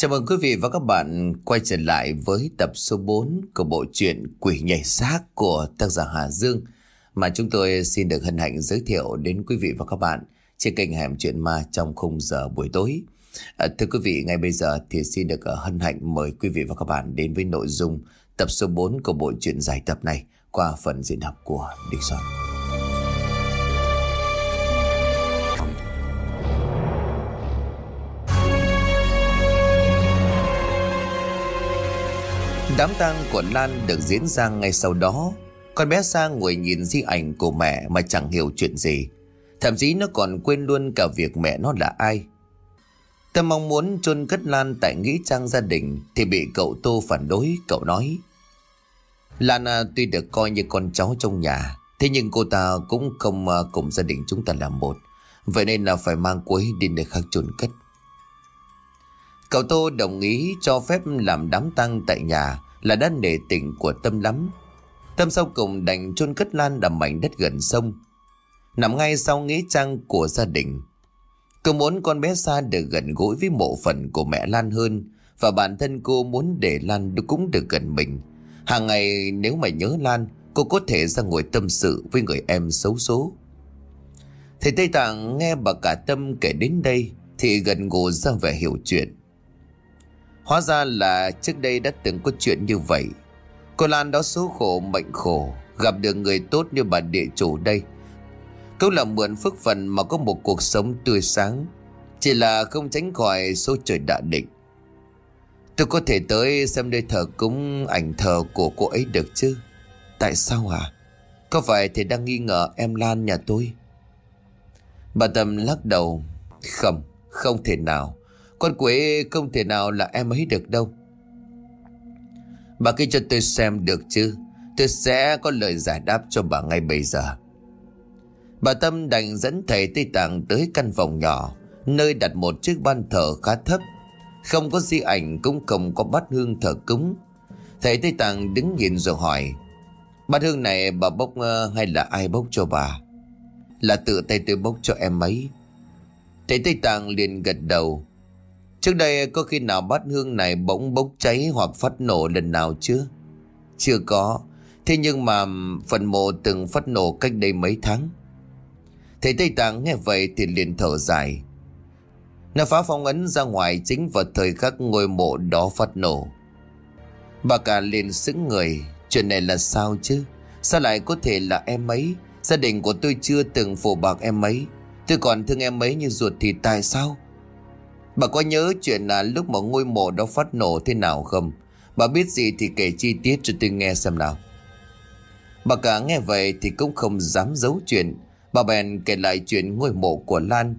Chào mừng quý vị và các bạn quay trở lại với tập số 4 của bộ truyện Quỷ nhảy xác của tác giả Hà Dương mà chúng tôi xin được hân hạnh giới thiệu đến quý vị và các bạn trên kênh Hẻm Chuyện Ma trong khung giờ buổi tối. À, thưa quý vị, ngay bây giờ thì xin được à, hân hạnh mời quý vị và các bạn đến với nội dung tập số 4 của bộ truyện dài tập này qua phần diễn đọc của Đinh Soạn. Đám tang của Lan được diễn ra ngay sau đó. Con bé Sang ngồi nhìn di ảnh của mẹ mà chẳng hiểu chuyện gì. Thậm chí nó còn quên luôn cả việc mẹ nó là ai. Tâm mong muốn chôn cất Lan tại nghĩa trang gia đình thì bị cậu Tô phản đối. Cậu nói Lan à, tuy được coi như con cháu trong nhà, Thế nhưng cô ta cũng không à, cùng gia đình chúng ta làm một Vậy nên là phải mang cuối đi nơi khác chôn cất Cậu Tô đồng ý cho phép làm đám tang tại nhà là đã nể tình của Tâm lắm. Tâm sau cùng đành chôn cất Lan đầm mảnh đất gần sông. Nằm ngay sau nghĩa trang của gia đình. Cô muốn con bé Sa được gần gũi với mộ phần của mẹ Lan hơn và bản thân cô muốn để Lan cũng được gần mình. Hàng ngày nếu mà nhớ Lan, cô có thể ra ngồi tâm sự với người em xấu số. Thầy Tây Tạng nghe bà cả Tâm kể đến đây thì gần gù ra vẻ hiểu chuyện. Hóa ra là trước đây đã từng có chuyện như vậy. Cô Lan đó số khổ mệnh khổ Gặp được người tốt như bà địa chủ đây. Câu là mượn phước phần mà có một cuộc sống tươi sáng. Chỉ là không tránh khỏi số trời đã định. Tôi có thể tới xem nơi thờ cúng ảnh thờ của cô ấy được chứ? Tại sao à Có phải thầy đang nghi ngờ em Lan nhà tôi? Bà Tâm lắc đầu. Không, không thể nào con quỷ không thể nào là em ấy được đâu. Bà kia cho tôi xem được chứ. Tôi sẽ có lời giải đáp cho bà ngay bây giờ. Bà Tâm đành dẫn thầy Tây Tạng tới căn phòng nhỏ, Nơi đặt một chiếc ban thờ khá thấp. Không có di ảnh cũng không có bát hương thờ cúng. Thầy Tây Tạng đứng nhìn rồi hỏi, Bát hương này bà bốc ờ, hay là ai bốc cho bà? Là tự tay tôi bốc cho em ấy. Thầy Tây Tạng liền gật đầu. Trước đây có khi nào bát hương này bỗng bốc cháy hoặc phát nổ lần nào chưa? Chưa có. Thế nhưng mà phần mộ từng phát nổ cách đây mấy tháng. Thầy Tây Tạng nghe vậy thì liền thở dài. Nó phá phong ấn ra ngoài chính vào thời khắc ngôi mộ đó phát nổ. Bà cả liền sững người. Chuyện này là sao chứ? Sao lại có thể là em ấy? Gia đình của tôi chưa từng phổ bạc em ấy. Tôi còn thương em ấy như ruột thì tại sao? Bà có nhớ chuyện là lúc mà ngôi mộ đó phát nổ thế nào không? Bà biết gì thì kể chi tiết cho tôi nghe xem nào. Bà cả nghe vậy thì cũng không dám giấu chuyện. Bà bèn kể lại chuyện ngôi mộ của Lan.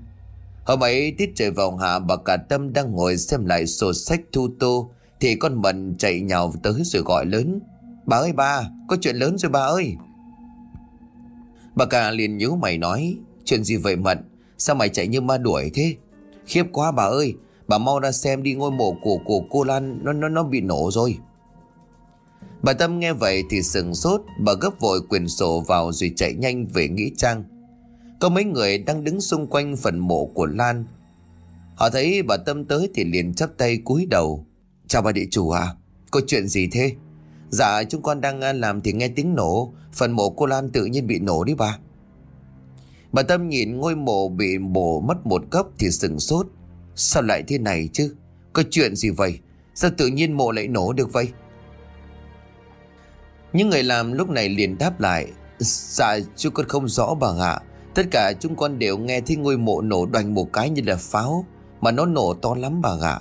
Hôm ấy tiết trời vào hạ bà cả tâm đang ngồi xem lại sổ sách thu tô. Thì con mận chạy nhào tới rồi gọi lớn. Bà ơi bà, có chuyện lớn rồi bà ơi. Bà cả liền nhíu mày nói. Chuyện gì vậy mận? Sao mày chạy như ma đuổi thế? Khiếp quá bà ơi, Bà mau ra xem đi ngôi mộ của của cô Lan, Nó nó nó bị nổ rồi. Bà Tâm nghe vậy thì sừng sốt, Bà gấp vội quyền sổ vào rồi chạy nhanh về Nghĩa Trang. Có mấy người đang đứng xung quanh phần mộ của Lan. Họ thấy bà Tâm tới thì liền chắp tay cúi đầu. Chào bà địa chủ à Có chuyện gì thế? Dạ chúng con đang à, làm thì nghe tiếng nổ. Phần mộ cô Lan tự nhiên bị nổ đi bà. Bà Tâm nhìn ngôi mộ bị bổ mất một cấp thì sừng sốt. Sao lại thế này chứ? Có chuyện gì vậy? Sao tự nhiên mộ lại nổ được vậy? Những người làm lúc này liền đáp lại. Dạ chú con không rõ bà ạ. Tất cả chúng con đều nghe thấy ngôi mộ nổ đoành một cái như là pháo. Mà nó nổ to lắm bà ạ.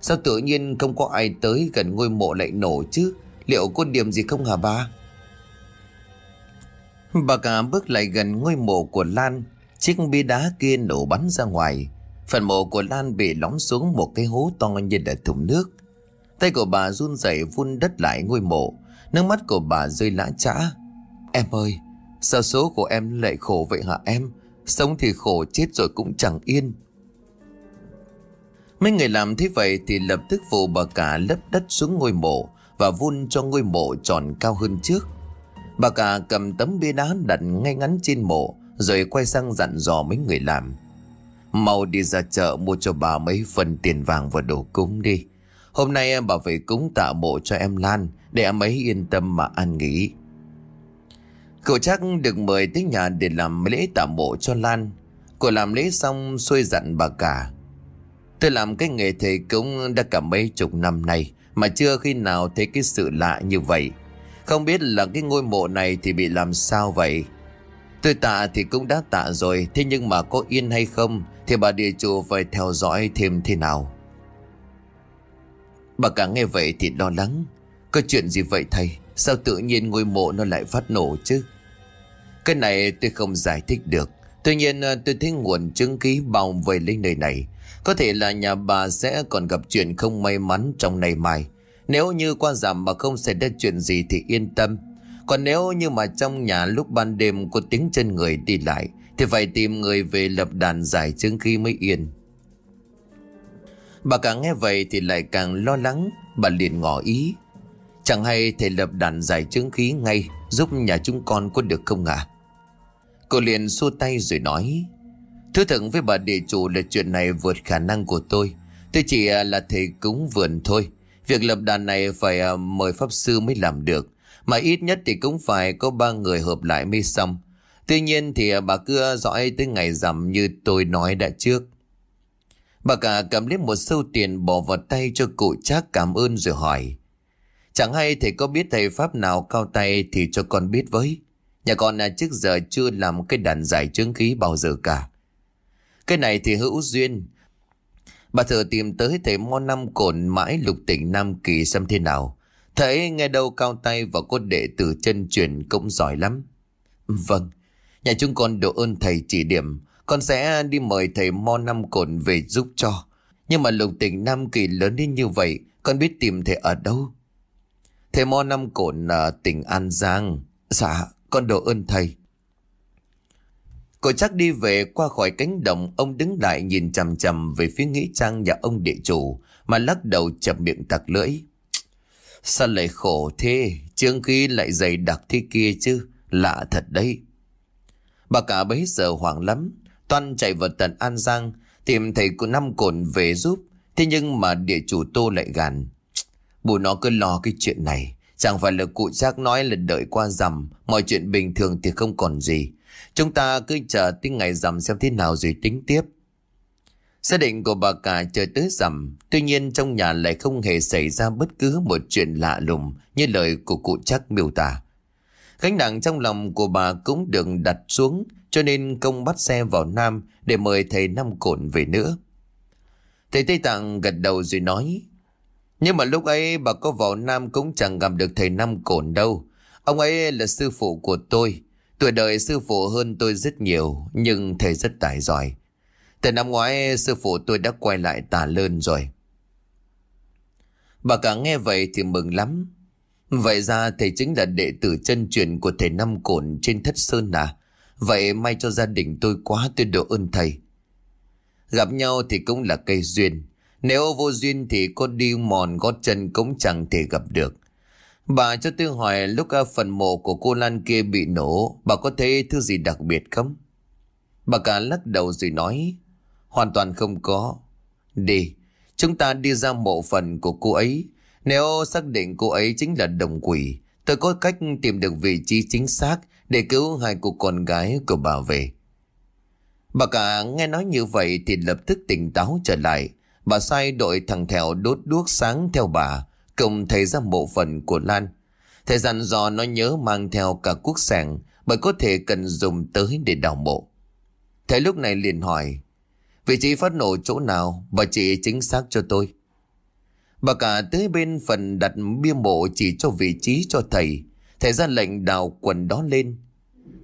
Sao tự nhiên không có ai tới gần ngôi mộ lại nổ chứ? Liệu có điểm gì không hả ba? Bà cả bước lại gần ngôi mộ của Lan. Chiếc bia đá kia nổ bắn ra ngoài. Phần mộ của Lan bị lóng xuống một cái hố to như đã thùng nước. Tay của bà run rẩy vun đất lại ngôi mộ. Nước mắt của bà rơi lã chã. Em ơi, Sao số của em lại khổ vậy hả em? Sống thì khổ, chết rồi cũng chẳng yên. Mấy người làm thế vậy thì lập tức vụ bà cả lấp đất xuống ngôi mộ Và vun cho ngôi mộ tròn cao hơn trước. Bà cả cầm tấm bia đá đặt ngay ngắn trên mộ, Rồi quay sang dặn dò mấy người làm. Mau đi ra chợ mua cho bà mấy phần tiền vàng và đồ cúng đi. Hôm nay em bà về cúng tạ mộ cho em Lan, Để em ấy yên tâm mà an nghỉ. Cậu chắc được mời tới nhà để làm lễ tạ mộ cho Lan. Cô làm lễ xong xuôi dặn bà cả, Tôi làm cái nghề thầy cúng đã cả mấy chục năm nay Mà chưa khi nào thấy cái sự lạ như vậy. Không biết là cái ngôi mộ này thì bị làm sao vậy? Tôi tạ thì cũng đã tạ rồi, Thế nhưng mà có yên hay không Thì bà địa chủ phải theo dõi thêm thế nào. Bà cả nghe vậy thì lo lắng. Có chuyện gì vậy thầy? Sao tự nhiên ngôi mộ nó lại phát nổ chứ? Cái này tôi không giải thích được. Tuy nhiên ờ, tôi thấy nguồn chứng khí bao vây lên nơi này. Có thể là nhà bà sẽ còn gặp chuyện không may mắn trong này mai. Nếu như qua giảm mà không xảy ra chuyện gì thì yên tâm. Còn nếu như mà trong nhà lúc ban đêm có tiếng chân người đi lại, Thì phải tìm người về lập đàn giải chứng khí mới yên. Bà càng nghe vậy thì lại càng lo lắng. Bà liền ngỏ ý, Chẳng hay thầy lập đàn giải chứng khí ngay, Giúp nhà chúng con có được không ạ? À? Cô liền xua tay rồi nói Thưa thật với bà địa chủ là chuyện này vượt khả năng của tôi. Tôi chỉ là thầy cúng vườn thôi. Việc lập đàn này phải à, mời pháp sư mới làm được, Mà ít nhất thì cũng phải có ba người hợp lại mới xong Tuy nhiên thì à, bà cứ dõi tới ngày rằm như tôi nói đã trước Bà cả cầm lấy một sâu tiền bỏ vào tay cho cụ chắc cảm ơn rồi hỏi, Chẳng hay thầy có biết thầy Pháp nào cao tay thì cho con biết với Nhà con là trước giờ chưa làm cái đàn giải chứng khí bao giờ cả. Cái này thì hữu duyên. Bà thử tìm tới thầy mo năm cồn mãi lục tỉnh Nam Kỳ xem thế nào. Thấy nghe đâu cao tay và cốt đệ tử chân truyền cũng giỏi lắm. Vâng, nhà chúng con độ ơn thầy chỉ điểm. Con sẽ đi mời thầy mo năm cồn về giúp cho. Nhưng mà lục tỉnh Nam Kỳ lớn đến như vậy, con biết tìm thầy ở đâu? Thầy mo năm cồn ở à, tỉnh An Giang. Dạ, con đồ ơn thầy. Cô chắc đi về qua khỏi cánh đồng, Ông đứng lại nhìn chằm chằm Về phía nghĩa trang nhà ông địa chủ, Mà lắc đầu chậm miệng tặc lưỡi. Sao lại khổ thế? Trương khí lại dày đặc thế kia chứ? Lạ thật đấy. Bà cả bấy giờ hoảng lắm. Toan chạy vào tận An Giang, Tìm thầy của năm cồn về giúp. Thế nhưng mà địa chủ tô lại gàn. Bù nó cứ lo cái chuyện này. Chẳng phải là cụ chắc nói là đợi qua rằm, Mọi chuyện bình thường thì không còn gì. Chúng ta cứ chờ tới ngày rằm xem thế nào rồi tính tiếp Gia định của bà cả chờ tới rằm, Tuy nhiên trong nhà lại không hề xảy ra bất cứ một chuyện lạ lùng Như lời của cụ chắc miêu tả Gánh nặng trong lòng của bà cũng được đặt xuống, Cho nên công bắt xe vào Nam Để mời thầy Năm Cổn về nữa Thầy Tây Tạng gật đầu rồi nói, nhưng mà lúc ấy bà có vào Nam cũng chẳng gặp được thầy Năm Cổn đâu. Ông ấy là sư phụ của tôi. Tuổi đời sư phụ hơn tôi rất nhiều, nhưng thầy rất tài giỏi. Từ năm ngoái sư phụ tôi đã quay lại tà lơn rồi. Bà cả nghe vậy thì mừng lắm. Vậy ra thầy chính là đệ tử chân truyền của thầy Năm Cổn trên Thất Sơn à? Vậy may cho gia đình tôi quá tôi độ ơn thầy. Gặp nhau thì cũng là cây duyên. Nếu vô duyên thì có đi mòn gót chân cũng chẳng thể gặp được. Bà cho tôi hỏi lúc à, phần mộ của cô Lan kia bị nổ, bà có thấy thứ gì đặc biệt không? Bà cả lắc đầu rồi nói, hoàn toàn không có. Đi, chúng ta đi ra mộ phần của cô ấy. Nếu xác định cô ấy chính là đồng quỷ, tôi có cách tìm được vị trí chính xác để cứu hai cô con gái của bà về. Bà cả nghe nói như vậy thì lập tức tỉnh táo trở lại. Bà sai đội thằng Thèo đốt đuốc sáng theo bà, cùng thầy ra bộ phận của Lan. Thầy dặn dò nó nhớ mang theo cả cuốc sàng bởi có thể cần dùng tới để đào mộ. Thầy lúc này liền hỏi, vị trí phát nổ chỗ nào, bà chỉ chính xác cho tôi. Bà cả tới bên phần đặt bia mộ chỉ cho vị trí cho thầy. Thầy ra lệnh đào quần đó lên.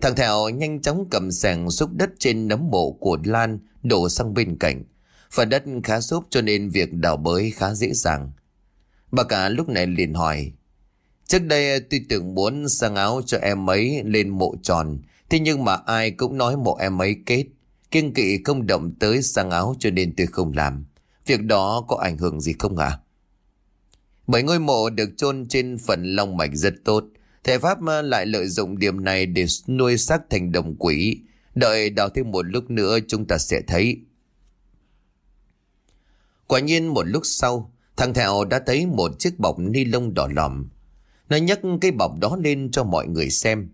Thằng Thèo nhanh chóng cầm sàng xúc đất trên nấm mộ của Lan đổ sang bên cạnh. Phần đất khá xốp cho nên việc đào bới khá dễ dàng. Bà cả lúc này liền hỏi. Trước đây tôi tưởng muốn sang áo cho em ấy lên mộ tròn. Thế nhưng mà ai cũng nói mộ em ấy kết. Kiên kỵ không động tới sang áo cho nên tôi không làm. Việc đó có ảnh hưởng gì không ạ? À? Bởi ngôi mộ được chôn trên phần long mạch rất tốt. Thầy Pháp lại lợi dụng điểm này để nuôi xác thành đồng quỷ. Đợi đào thêm một lúc nữa chúng ta sẽ thấy. Quả nhiên một lúc sau, Thằng Thẹo đã thấy một chiếc bọc ni lông đỏ lòm. Nó nhấc cái bọc đó lên cho mọi người xem.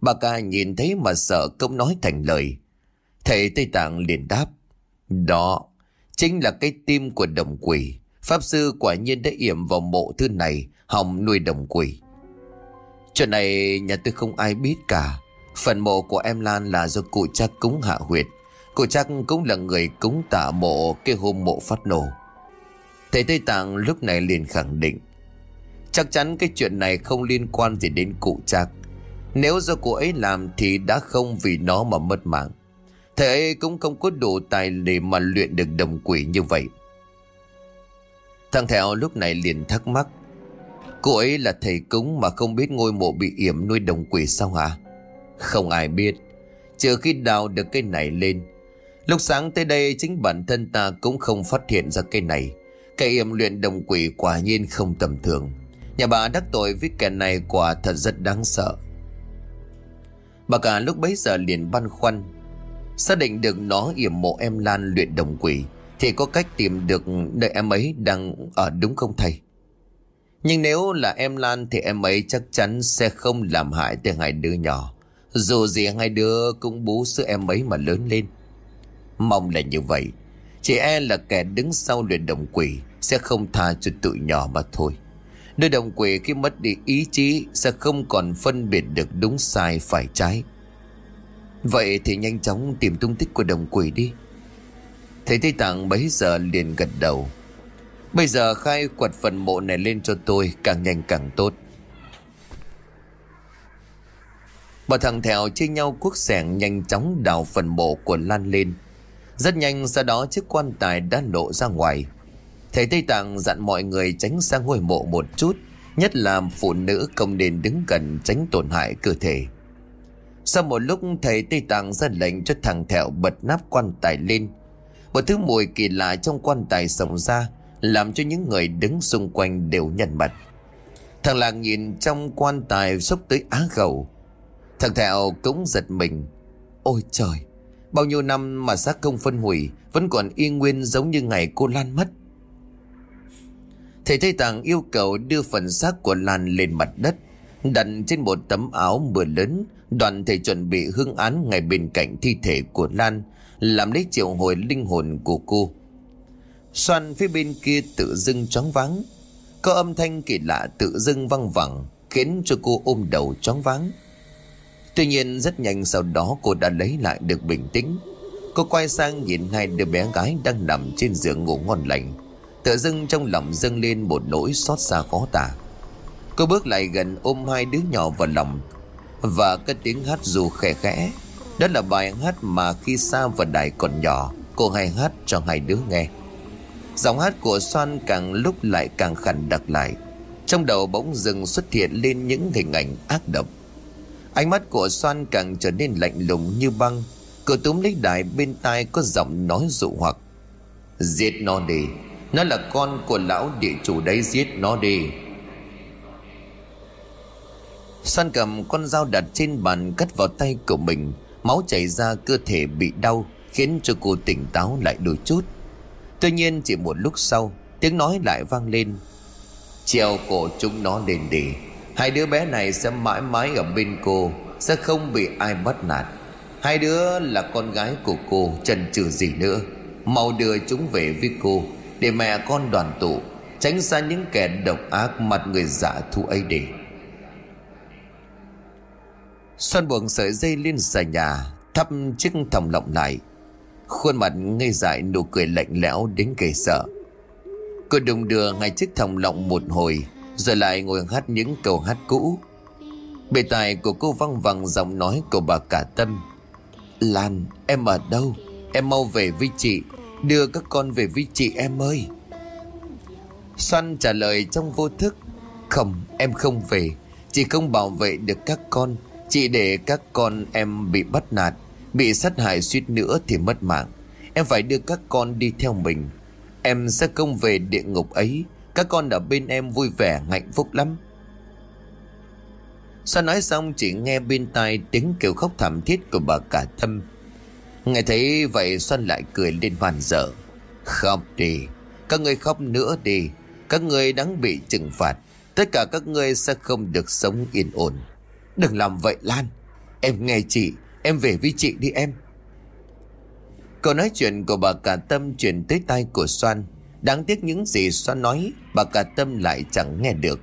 Bà ca nhìn thấy mà sợ không nói thành lời. Thầy Tây Tạng liền đáp. Đó, chính là cái tim của đồng quỷ. Pháp sư quả nhiên đã yểm vào mộ thư này, hòng nuôi đồng quỷ. Chuyện này nhà tôi không ai biết cả. Phần mộ của em Lan là do cụ chắc cúng hạ huyệt. Cụ chắc cũng là người cúng tạ mộ cái hôm mộ phát nổ. Thầy Tây Tạng lúc này liền khẳng định. Chắc chắn cái chuyện này không liên quan gì đến cụ chắc. Nếu do cô ấy làm thì đã không vì nó mà mất mạng. Thầy ấy cũng không có đủ tài để mà luyện được đồng quỷ như vậy. Thằng Thẹo lúc này liền thắc mắc. Cô ấy là thầy cúng mà không biết ngôi mộ bị yểm nuôi đồng quỷ sao hả? Không ai biết. Trừ khi đào được cây này lên. Lúc sáng tới đây chính bản thân ta cũng không phát hiện ra cây này. Cây yểm luyện đồng quỷ quả nhiên không tầm thường. Nhà bà đắc tội với kẻ này quả thật rất đáng sợ. Bà cả lúc bấy giờ liền băn khoăn, Xác định được nó yểm mộ em Lan luyện đồng quỷ, Thì có cách tìm được nơi em ấy đang ở đúng không thầy Nhưng nếu là em Lan thì em ấy chắc chắn sẽ không làm hại tới hai đứa nhỏ Dù gì hai đứa cũng bú sữa em ấy mà lớn lên Mong là như vậy chỉ e là kẻ đứng sau luyện đồng quỷ Sẽ không tha cho tụi nhỏ mà thôi. Nơi đồng quỷ khi mất đi ý chí Sẽ không còn phân biệt được đúng sai phải trái. Vậy thì nhanh chóng tìm tung tích của đồng quỷ đi. Thầy Tây Tạng bấy giờ liền gật đầu. Bây giờ khai quật phần mộ này lên cho tôi, Càng nhanh càng tốt. Bà thằng Thèo chia nhau cuốc sẻng nhanh chóng đào phần mộ của Lan lên. Rất nhanh sau đó chiếc quan tài đã lộ ra ngoài. Thầy Tây Tạng dặn mọi người tránh sang ngôi mộ một chút, Nhất là phụ nữ không nên đứng gần tránh tổn hại cơ thể. Sau một lúc, thầy Tây Tạng ra lệnh cho thằng Thẹo bật nắp quan tài lên. Một thứ mùi kỳ lạ trong quan tài sổng ra, Làm cho những người đứng xung quanh đều nhận mặt. Thằng làng nhìn trong quan tài sốc tới á gầu. Thằng Thẹo cũng giật mình. Ôi trời! Bao nhiêu năm mà xác không phân hủy, Vẫn còn y nguyên giống như ngày cô Lan mất. Thầy Tây Tạng yêu cầu đưa phần xác của Lan lên mặt đất, Đặt trên một tấm áo mưa lớn. Đoàn thầy chuẩn bị hương án ngay bên cạnh thi thể của Lan, Làm lấy triệu hồi linh hồn của cô. Xoan phía bên kia tự dưng chóng vắng Có âm thanh kỳ lạ tự dưng văng vẳng, Khiến cho cô ôm đầu chóng vắng Tuy nhiên, rất nhanh sau đó cô đã lấy lại được bình tĩnh. Cô quay sang nhìn hai đứa bé gái đang nằm trên giường ngủ ngon lành. Tự dưng trong lòng dâng lên một nỗi xót xa khó tả. Cô bước lại gần ôm hai đứa nhỏ vào lòng. Và cất tiếng hát dù khẽ khẽ. Đó là bài hát mà khi xa và đài còn nhỏ, Cô hay hát cho hai đứa nghe. Giọng hát của Soan càng lúc lại càng khẳng đặc lại. Trong đầu bỗng dưng xuất hiện lên những hình ảnh ác độc. Ánh mắt của Soan càng trở nên lạnh lùng như băng. Cửa túm lấy đài bên tai có giọng nói dụ hoặc. Giết nó đi. Nó là con của lão địa chủ đấy, giết nó đi. San cầm con dao đặt trên bàn cắt vào tay của mình. Máu chảy ra, cơ thể bị đau, Khiến cho cô tỉnh táo lại đôi chút. Tuy nhiên, chỉ một lúc sau, Tiếng nói lại vang lên. Treo cổ chúng nó lên đi. Hai đứa bé này sẽ mãi mãi ở bên cô, Sẽ không bị ai bắt nạt. Hai đứa là con gái của cô trần trừ gì nữa. Mau đưa chúng về với cô, để mẹ con đoàn tụ, tránh xa những kẻ độc ác mặt người giả thu ấy để. Xuân buộc sợi dây lên xà nhà, Thắp chiếc thòng lọng lại. Khuôn mặt ngây dại nụ cười lạnh lẽo đến kề sợ. Cô đùng đưa ngay chiếc thòng lọng một hồi rồi lại ngồi hát những câu hát cũ. Bề tài của cô văng vẳng giọng nói của bà cả tâm. Lan, em ở đâu? Em mau về với chị. Đưa các con về với chị em ơi. Xoan trả lời trong vô thức. Không, em không về. Chị không bảo vệ được các con. Chị để các con em bị bắt nạt, Bị sát hại suýt nữa thì mất mạng. Em phải đưa các con đi theo mình. Em sẽ không về địa ngục ấy. Các con ở bên em vui vẻ, hạnh phúc lắm. Sao nói xong chỉ nghe bên tai tiếng kêu khóc thảm thiết của bà cả thâm Nghe thấy vậy, Xuân lại cười lên hoàn dở. Khóc đi, Các người khóc nữa đi. Các người đáng bị trừng phạt. Tất cả các ngươi sẽ không được sống yên ổn. Đừng làm vậy, Lan. Em nghe chị, Em về với chị đi em. Câu nói chuyện của bà cả tâm truyền tới tai của Soan Đáng tiếc những gì xoan nói, Bà cả tâm lại chẳng nghe được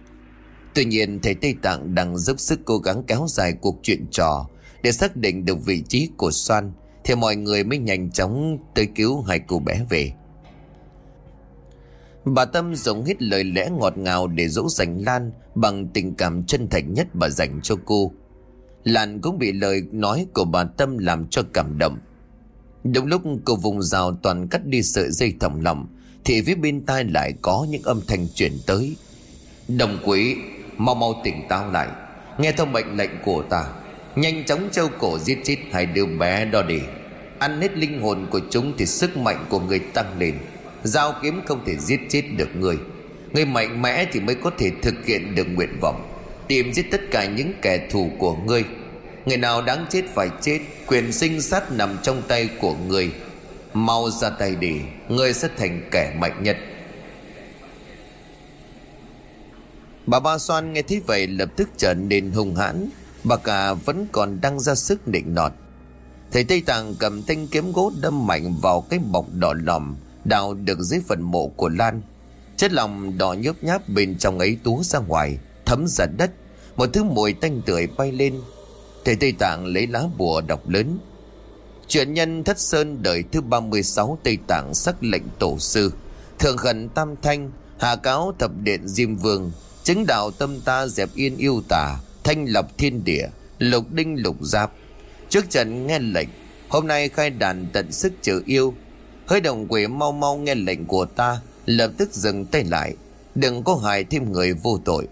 Tuy nhiên, thầy Tây Tạng đang dốc sức cố gắng kéo dài cuộc chuyện trò Để xác định được vị trí của Soan Thì mọi người mới nhanh chóng tới cứu hai cô bé về Bà Tâm dùng hết lời lẽ ngọt ngào để dỗ dành Lan bằng tình cảm chân thành nhất bà dành cho cô. Lan cũng bị lời nói của bà Tâm làm cho cảm động. Đúng lúc cô vùng rào toàn cắt đi sợi dây thòng lòng thì phía bên tai lại có những âm thanh chuyển tới. Đồng quý, mau mau tỉnh táo lại, nghe theo mệnh lệnh của ta. Nhanh chóng châu cổ giết chết hai đứa bé đó đi. Ăn hết linh hồn của chúng thì sức mạnh của người tăng lên. Giao kiếm không thể giết chết được người Người mạnh mẽ thì mới có thể thực hiện được nguyện vọng Tìm giết tất cả những kẻ thù của ngươi Người nào đáng chết phải chết Quyền sinh sát nằm trong tay của người Mau ra tay đi Ngươi sẽ thành kẻ mạnh nhất Bà Ba Xoan nghe thấy vậy lập tức trở nên hung hãn Bà cả vẫn còn đang ra sức định nọt Thầy Tây Tạng cầm thanh kiếm gỗ đâm mạnh vào cái bọc đỏ lòm đào được dưới phần mộ của Lan. Chất lòng đỏ nhớp nháp bên trong ấy túa ra ngoài, thấm ra đất. Một thứ mùi tanh tưởi bay lên. Thầy Tây Tạng lấy lá bùa đọc lớn. Chuyện nhân thất sơn đời thứ 36 Tây Tạng sắc lệnh tổ sư. Thượng khẩn tam thanh, hạ cáo thập điện Diêm Vương, chứng đạo tâm ta dẹp yên yêu tà, thanh lập thiên địa, lục đinh lục giáp. Trước trận nghe lệnh, hôm nay khai đàn tận sức trừ yêu, Hơi đồng quỷ mau mau nghe lệnh của ta Lập tức dừng tay lại Đừng có hại thêm người vô tội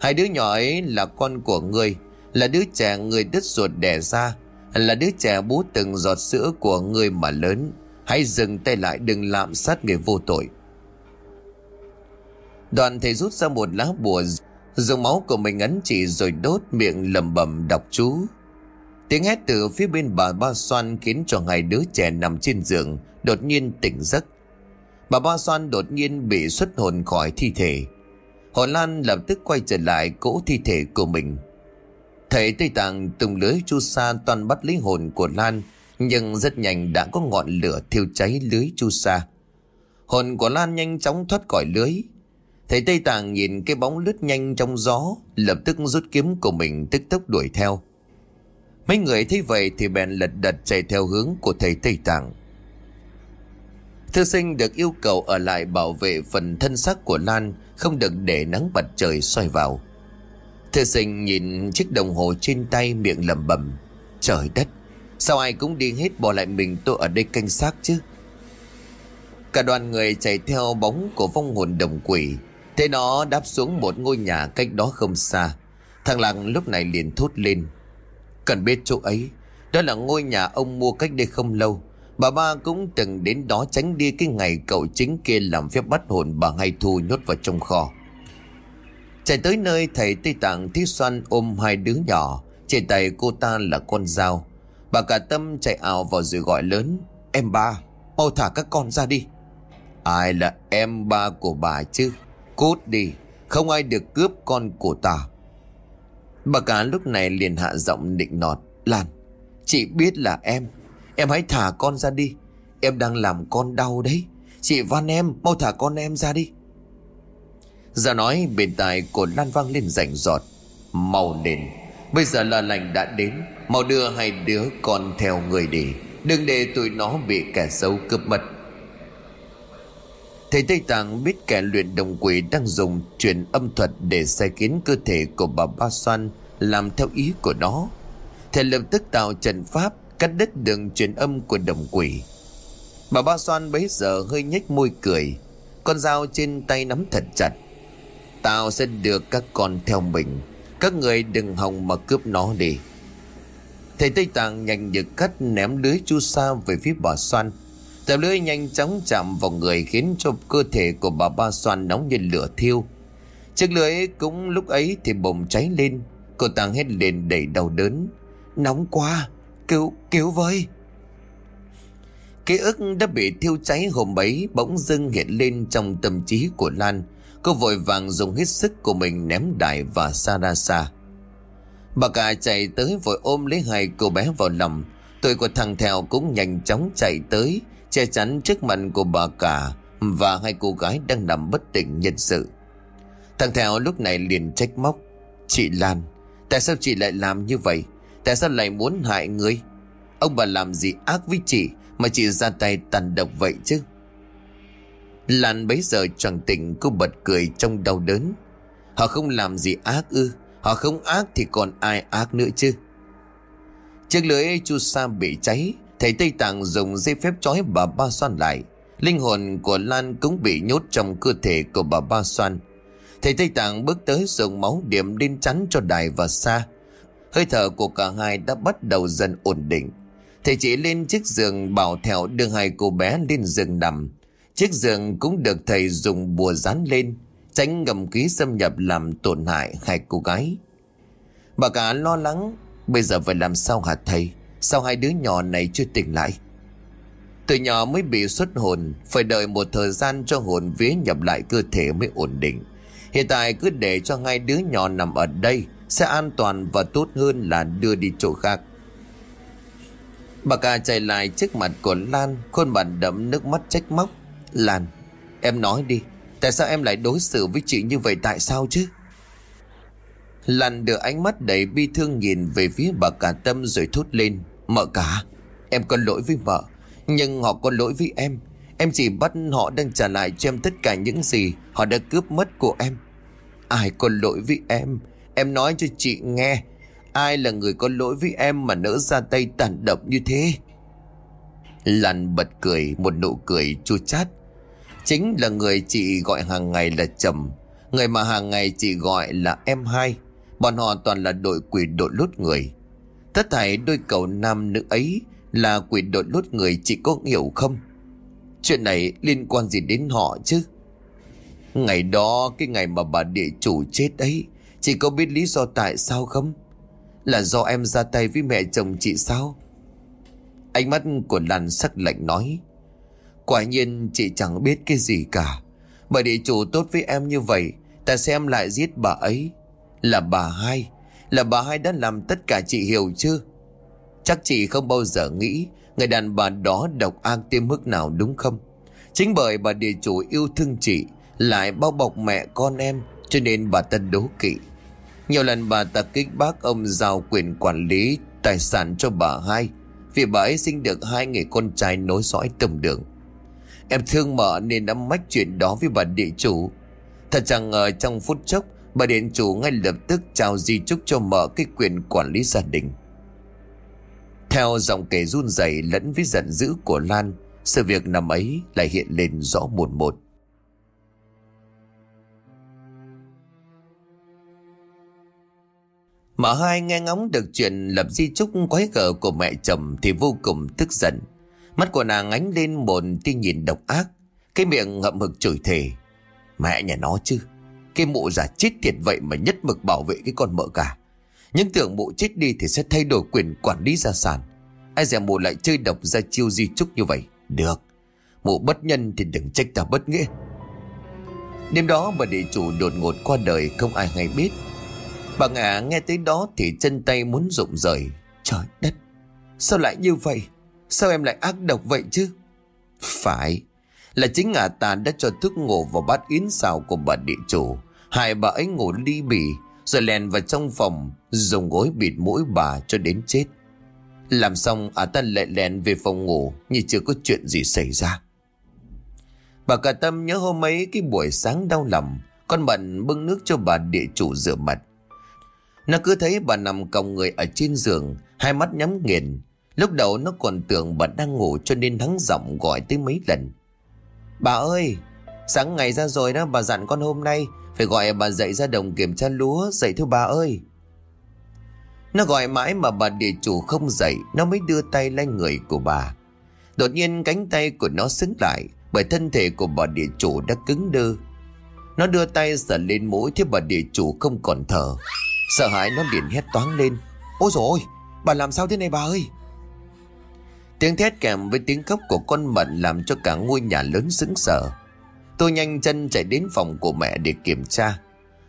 Hai đứa nhỏ ấy là con của người Là đứa trẻ người đứt ruột đẻ ra là đứa trẻ bú từng giọt sữa của người mà lớn Hãy dừng tay lại, đừng lạm sát người vô tội Đoàn thầy rút ra một lá bùa, Dùng máu của mình ấn chỉ rồi đốt miệng lầm bầm đọc chú Tiếng hét từ phía bên bà Ba Xoan khiến cho hai đứa trẻ nằm trên giường, đột nhiên tỉnh giấc. Bà Ba Xoan đột nhiên bị xuất hồn khỏi thi thể. Hồn Lan lập tức quay trở lại cỗ thi thể của mình. Thầy Tây Tạng tung lưới chu sa toàn bắt lấy hồn của Lan, nhưng rất nhanh đã có ngọn lửa thiêu cháy lưới chu sa. Hồn của Lan nhanh chóng thoát khỏi lưới. Thầy Tây Tạng nhìn cái bóng lướt nhanh trong gió, lập tức rút kiếm của mình tức tốc đuổi theo. Mấy người thấy vậy thì bèn lật đật chạy theo hướng của thầy Tây Tạng. Thư sinh được yêu cầu ở lại bảo vệ phần thân xác của Lan, không được để nắng mặt trời soi vào. Thư sinh nhìn chiếc đồng hồ trên tay miệng lẩm bẩm. Trời đất, sao ai cũng đi hết bỏ lại mình tôi ở đây canh xác chứ? Cả đoàn người chạy theo bóng của vong hồn đồng quỷ. Thế nó đáp xuống một ngôi nhà cách đó không xa. Thằng Lặng lúc này liền thốt lên. Cần biết chỗ ấy Đó là ngôi nhà ông mua cách đây không lâu. Bà ba cũng từng đến đó tránh đi cái ngày cậu chính kia làm phép bắt hồn bà hay thu nhốt vào trong kho. Chạy tới nơi thầy Tây Tạng Thí Xoan ôm hai đứa nhỏ, trên tay cô ta là con dao. Bà cả tâm chạy ảo vào rồi gọi lớn, em ba, mau thả các con ra đi. Ai là em ba của bà chứ? Cút đi, không ai được cướp con của ta. Bà cả lúc này liền hạ giọng định nọt, Lan, chị biết là em, Em hãy thả con ra đi Em đang làm con đau đấy Chị van em mau thả con em ra đi Giờ nói bên tai của Lan vang lên rảnh giọt màu nền Bây giờ là lành đã đến Mau đưa hai đứa con theo người đi Đừng để tụi nó bị kẻ xấu cướp mất Thầy Tây Tạng biết kẻ luyện đồng quỷ đang dùng truyền âm thuật để sai kiến cơ thể của bà Ba Xoan làm theo ý của nó. Thầy lập tức tạo trận pháp cắt đứt đường truyền âm của đồng quỷ. Bà Ba Xoan bấy giờ hơi nhếch môi cười, con dao trên tay nắm thật chặt. Tao sẽ đưa các con theo mình, các người đừng hòng mà cướp nó đi. Thầy Tây Tạng nhanh như cắt ném lưới chu sa về phía bà Xoan. Tờ lưới nhanh chóng chạm vào người khiến cho cơ thể của bà Ba Xoan nóng như lửa thiêu. Chiếc lưới cũng lúc ấy thì bùng cháy lên, cô Tàng hét lên đầy đau đớn. Nóng quá, Cứu, cứu với Ký ức đã bị thiêu cháy hôm ấy bỗng dưng hiện lên trong tâm trí của Lan. Cô vội vàng dùng hết sức của mình ném đại và xa ra xa. Bà cả chạy tới vội ôm lấy hai cô bé vào lòng. Tuổi của thằng Thèo cũng nhanh chóng chạy tới, Che chắn trước mặt của bà cả Và hai cô gái đang nằm bất tỉnh nhân sự. Thằng Thèo lúc này liền trách móc, Chị Lan, Tại sao chị lại làm như vậy? Tại sao lại muốn hại người? Ông bà làm gì ác với chị Mà chị ra tay tàn độc vậy chứ? Lan bấy giờ chẳng tỉnh cô bật cười trong đau đớn. Họ không làm gì ác ư, Họ không ác thì còn ai ác nữa chứ? Chiếc lưới chu sa bị cháy, Thầy Tây Tạng dùng dây phép trói bà Ba Xoan lại. Linh hồn của Lan cũng bị nhốt trong cơ thể của bà Ba Xoan. Thầy Tây Tạng bước tới dùng máu điểm lên chắn cho Đài và xa. Hơi thở của cả hai đã bắt đầu dần ổn định. Thầy chỉ lên chiếc giường bảo theo đưa hai cô bé lên giường nằm. Chiếc giường cũng được thầy dùng bùa dán lên, Tránh ngầm khí xâm nhập làm tổn hại hai cô gái. Bà cả lo lắng, Bây giờ phải làm sao hả thầy? Sao hai đứa nhỏ này chưa tỉnh lại? Từ nhỏ mới bị xuất hồn, Phải đợi một thời gian cho hồn vía nhập lại cơ thể mới ổn định. Hiện tại cứ để cho hai đứa nhỏ nằm ở đây Sẽ an toàn và tốt hơn là đưa đi chỗ khác. Bà cả chạy lại trước mặt của Lan, Khuôn mặt đẫm nước mắt trách móc. Lan, Em nói đi, Tại sao em lại đối xử với chị như vậy, tại sao chứ? Lan đưa ánh mắt đầy bi thương nhìn về phía bà cả tâm rồi thốt lên, Mợ cả, Em có lỗi với mợ, Nhưng họ có lỗi với em. Em chỉ bắt họ đang trả lại cho em tất cả những gì Họ đã cướp mất của em. Ai có lỗi với em? Em nói cho chị nghe, Ai là người có lỗi với em mà nỡ ra tay tàn độc như thế? Lan bật cười, Một nụ cười chua chát. Chính là người chị gọi hàng ngày là trầm. Người mà hàng ngày chị gọi là em hai. Bọn họ toàn là đội quỷ đội lốt người. Tất thảy đôi cầu nam nữ ấy Là quỷ đội lốt người chị có hiểu không? Chuyện này liên quan gì đến họ chứ? Ngày đó, Cái ngày mà bà địa chủ chết ấy, Chị có biết lý do tại sao không? Là do em ra tay với mẹ chồng chị sao? Ánh mắt của Lan sắc lạnh nói. Quả nhiên chị chẳng biết cái gì cả. Bà địa chủ tốt với em như vậy, Ta xem lại giết bà ấy. Là bà hai, Là bà hai đã làm tất cả chị hiểu chưa Chắc chị không bao giờ nghĩ Người đàn bà đó độc ác tiêm mức nào đúng không? Chính bởi bà địa chủ yêu thương chị, Lại bao bọc mẹ con em, Cho nên bà ta đố kỵ. Nhiều lần bà ta kích bác ông giao quyền quản lý Tài sản cho bà hai, Vì bà ấy sinh được hai người con trai nối dõi tầm đường. Em thương mợ nên đã mách chuyện đó với bà địa chủ. Thật chẳng ngờ trong phút chốc, Bà điện chủ ngay lập tức trao di chúc cho mợ cái quyền quản lý gia đình. Theo dòng kể run rẩy lẫn với giận dữ của Lan, Sự việc năm ấy lại hiện lên rõ một một. Mợ hai nghe ngóng được chuyện lập di chúc quái gở của mẹ chồng thì vô cùng tức giận. Mắt của nàng ánh lên một tia nhìn độc ác. Cái miệng ngậm hực chửi thề. Mẹ nhà nó chứ? Cái mụ giả chết tiệt vậy mà nhất mực bảo vệ cái con mợ cả. Những tưởng mụ chết đi thì sẽ thay đổi quyền quản lý gia sản. Ai dè mụ lại chơi độc ra chiêu di trúc như vậy? Được. Mụ bất nhân thì đừng trách ta bất nghĩa. Đêm đó bà địa chủ đột ngột qua đời, không ai hay biết. Bà ngả nghe tới đó thì chân tay muốn rụng rời. Trời đất! Sao lại như vậy? Sao em lại ác độc vậy chứ? Phải, Là chính ngả ta đã cho thức ngủ vào bát yến xào của bà địa chủ. Hai bà ấy ngủ ly bì, Rồi lèn vào trong phòng, Dùng gối bịt mũi bà cho đến chết. Làm xong, ả ta lại lèn về phòng ngủ Như chưa có chuyện gì xảy ra. Bà cả tâm nhớ hôm ấy Cái buổi sáng đau lòng, Con bận bưng nước cho bà địa chủ rửa mặt. Nó cứ thấy bà nằm còng người ở trên giường, Hai mắt nhắm nghiền. Lúc đầu nó còn tưởng bà đang ngủ cho nên thắng giọng gọi tới mấy lần. Bà ơi, sáng ngày ra rồi đó bà dặn con hôm nay phải gọi bà dậy ra đồng kiểm tra lúa, dậy thôi bà ơi. Nó gọi mãi mà bà địa chủ không dậy, nó mới đưa tay lên người của bà. Đột nhiên cánh tay của nó xứng lại bởi thân thể của bà địa chủ đã cứng đơ. Nó đưa tay sờ lên mũi thế bà địa chủ không còn thở. Sợ hãi nó liền hét toáng lên. Ôi dồi ôi, bà làm sao thế này bà ơi? Tiếng thét kèm với tiếng khóc của con mận làm cho cả ngôi nhà lớn sững sờ. Tôi nhanh chân chạy đến phòng của mẹ để kiểm tra.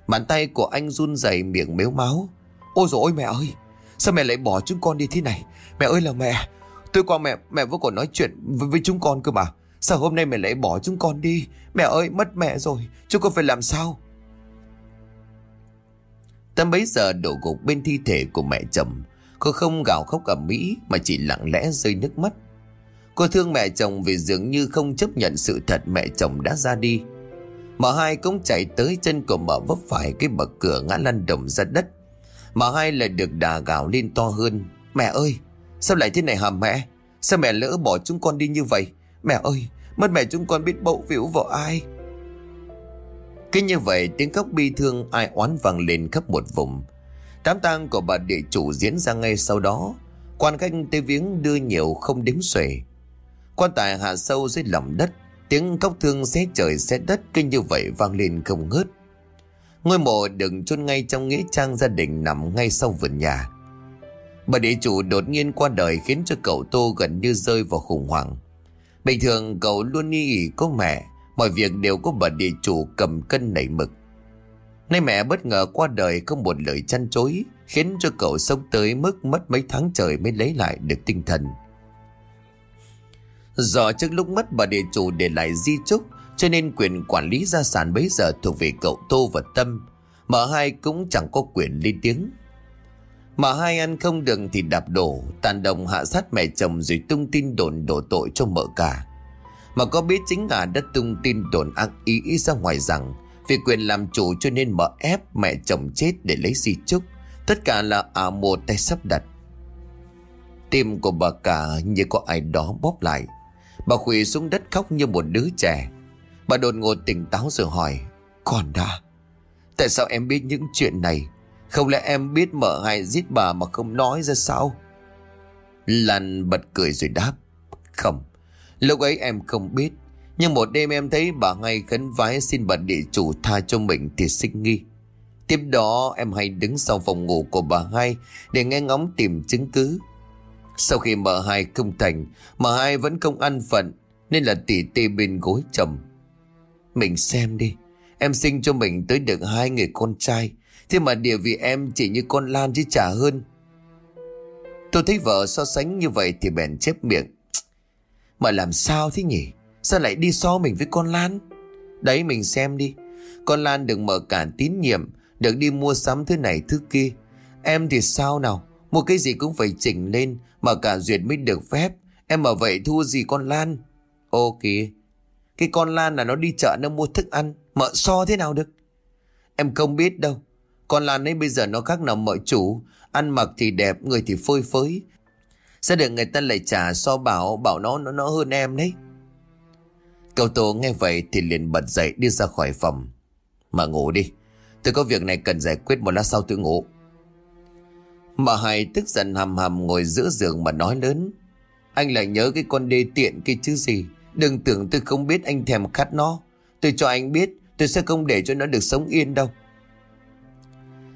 Bàn tay của anh run rẩy miệng mếu máu. Ôi dồi ôi mẹ ơi, sao mẹ lại bỏ chúng con đi thế này? Mẹ ơi là mẹ, tôi qua mẹ, mẹ vẫn còn nói chuyện với, với chúng con cơ mà. Sao hôm nay mẹ lại bỏ chúng con đi? Mẹ ơi, mất mẹ rồi, chúng con phải làm sao? Tâm bấy giờ đổ gục bên thi thể của mẹ chồng. Cô không gào khóc ở Mỹ mà chỉ lặng lẽ rơi nước mắt. Cô thương mẹ chồng vì dường như không chấp nhận sự thật mẹ chồng đã ra đi. Mở hai cũng chạy tới chân của mở vấp phải cái bậc cửa ngã lăn đồng ra đất. Mở hai lại được đà gào lên to hơn. Mẹ ơi, sao lại thế này hả mẹ? Sao mẹ lỡ bỏ chúng con đi như vậy? Mẹ ơi, mất mẹ chúng con biết bậu vĩu vào ai? Cứ như vậy tiếng khóc bi thương ai oán vang lên khắp một vùng. Đám tang của bà địa chủ diễn ra ngay sau đó. Quan khách tới viếng đưa nhiều không đếm xuể. Quan tài hạ sâu dưới lòng đất. Tiếng khóc thương xé trời xé đất cứ như vậy vang lên không ngớt. Ngôi mộ đừng chôn ngay trong nghĩa trang gia đình nằm ngay sau vườn nhà. Bà địa chủ đột nhiên qua đời khiến cho cậu Tô gần như rơi vào khủng hoảng. Bình thường cậu luôn nghi ỉ có mẹ, mọi việc đều có bà địa chủ cầm cân nảy mực. Nay mẹ bất ngờ qua đời không một lời chăn chối, khiến cho cậu sống tới mức mất mấy tháng trời mới lấy lại được tinh thần. Do trước lúc mất bà địa chủ để lại di trúc cho nên quyền quản lý gia sản bấy giờ thuộc về cậu Tô và Tâm. Mà hai cũng chẳng có quyền lên tiếng. Mà hai ăn không được thì đạp đổ, tàn đồng hạ sát mẹ chồng rồi tung tin đồn đổ tội cho mợ cả. Mà có biết chính là đã tung tin đồn ác ý ra ngoài rằng vì quyền làm chủ cho nên mở ép mẹ chồng chết để lấy di chúc. Tất cả là ả à tay sắp đặt. Tim của bà cả như có ai đó bóp lại. Bà khủy xuống đất khóc như một đứa trẻ. Bà đột ngột tỉnh táo rồi hỏi. Còn đã, tại sao em biết những chuyện này? Không lẽ em biết mở hai giết bà mà không nói ra sao? Lan bật cười rồi đáp. Không, lúc ấy em không biết. Nhưng một đêm em thấy bà ngay khấn vái xin bà địa chủ tha cho mình thì sinh nghi. Tiếp đó em hay đứng sau phòng ngủ của bà hai để nghe ngóng tìm chứng cứ. Sau khi mở hai không thành, mà hai vẫn không ăn phận nên là tỉ tê bên gối chồng. Mình xem đi, em sinh cho mình tới được hai người con trai, thế mà địa vị em chỉ như con Lan chứ chả hơn. Tôi thấy vợ so sánh như vậy thì bèn chép miệng. Mà làm sao thế nhỉ? Sao lại đi so mình với con Lan? Đấy mình xem đi. Con Lan được mở cả tín nhiệm Được đi mua sắm thứ này thứ kia. Em thì sao nào? Mua cái gì cũng phải chỉnh lên Mà cả duyệt mới được phép. Em ở vậy thua gì con Lan? Ô kìa. Cái con Lan là nó đi chợ nó mua thức ăn Mợ so thế nào được? Em không biết đâu. Con Lan ấy bây giờ nó khác nào mợ chủ. Ăn mặc thì đẹp Người thì phơi phới. Sẽ được người ta lại trả so bảo Bảo nó nó, nó hơn em đấy? Cậu Tô nghe vậy thì liền bật dậy đi ra khỏi phòng. Mà ngủ đi. Tôi có việc này cần giải quyết một lát sau tôi ngủ. Mà hai tức giận hầm hầm ngồi giữa giường mà nói lớn. Anh lại nhớ cái con đê tiện kia chứ gì. Đừng tưởng tôi không biết anh thèm khát nó. Tôi cho anh biết tôi sẽ không để cho nó được sống yên đâu.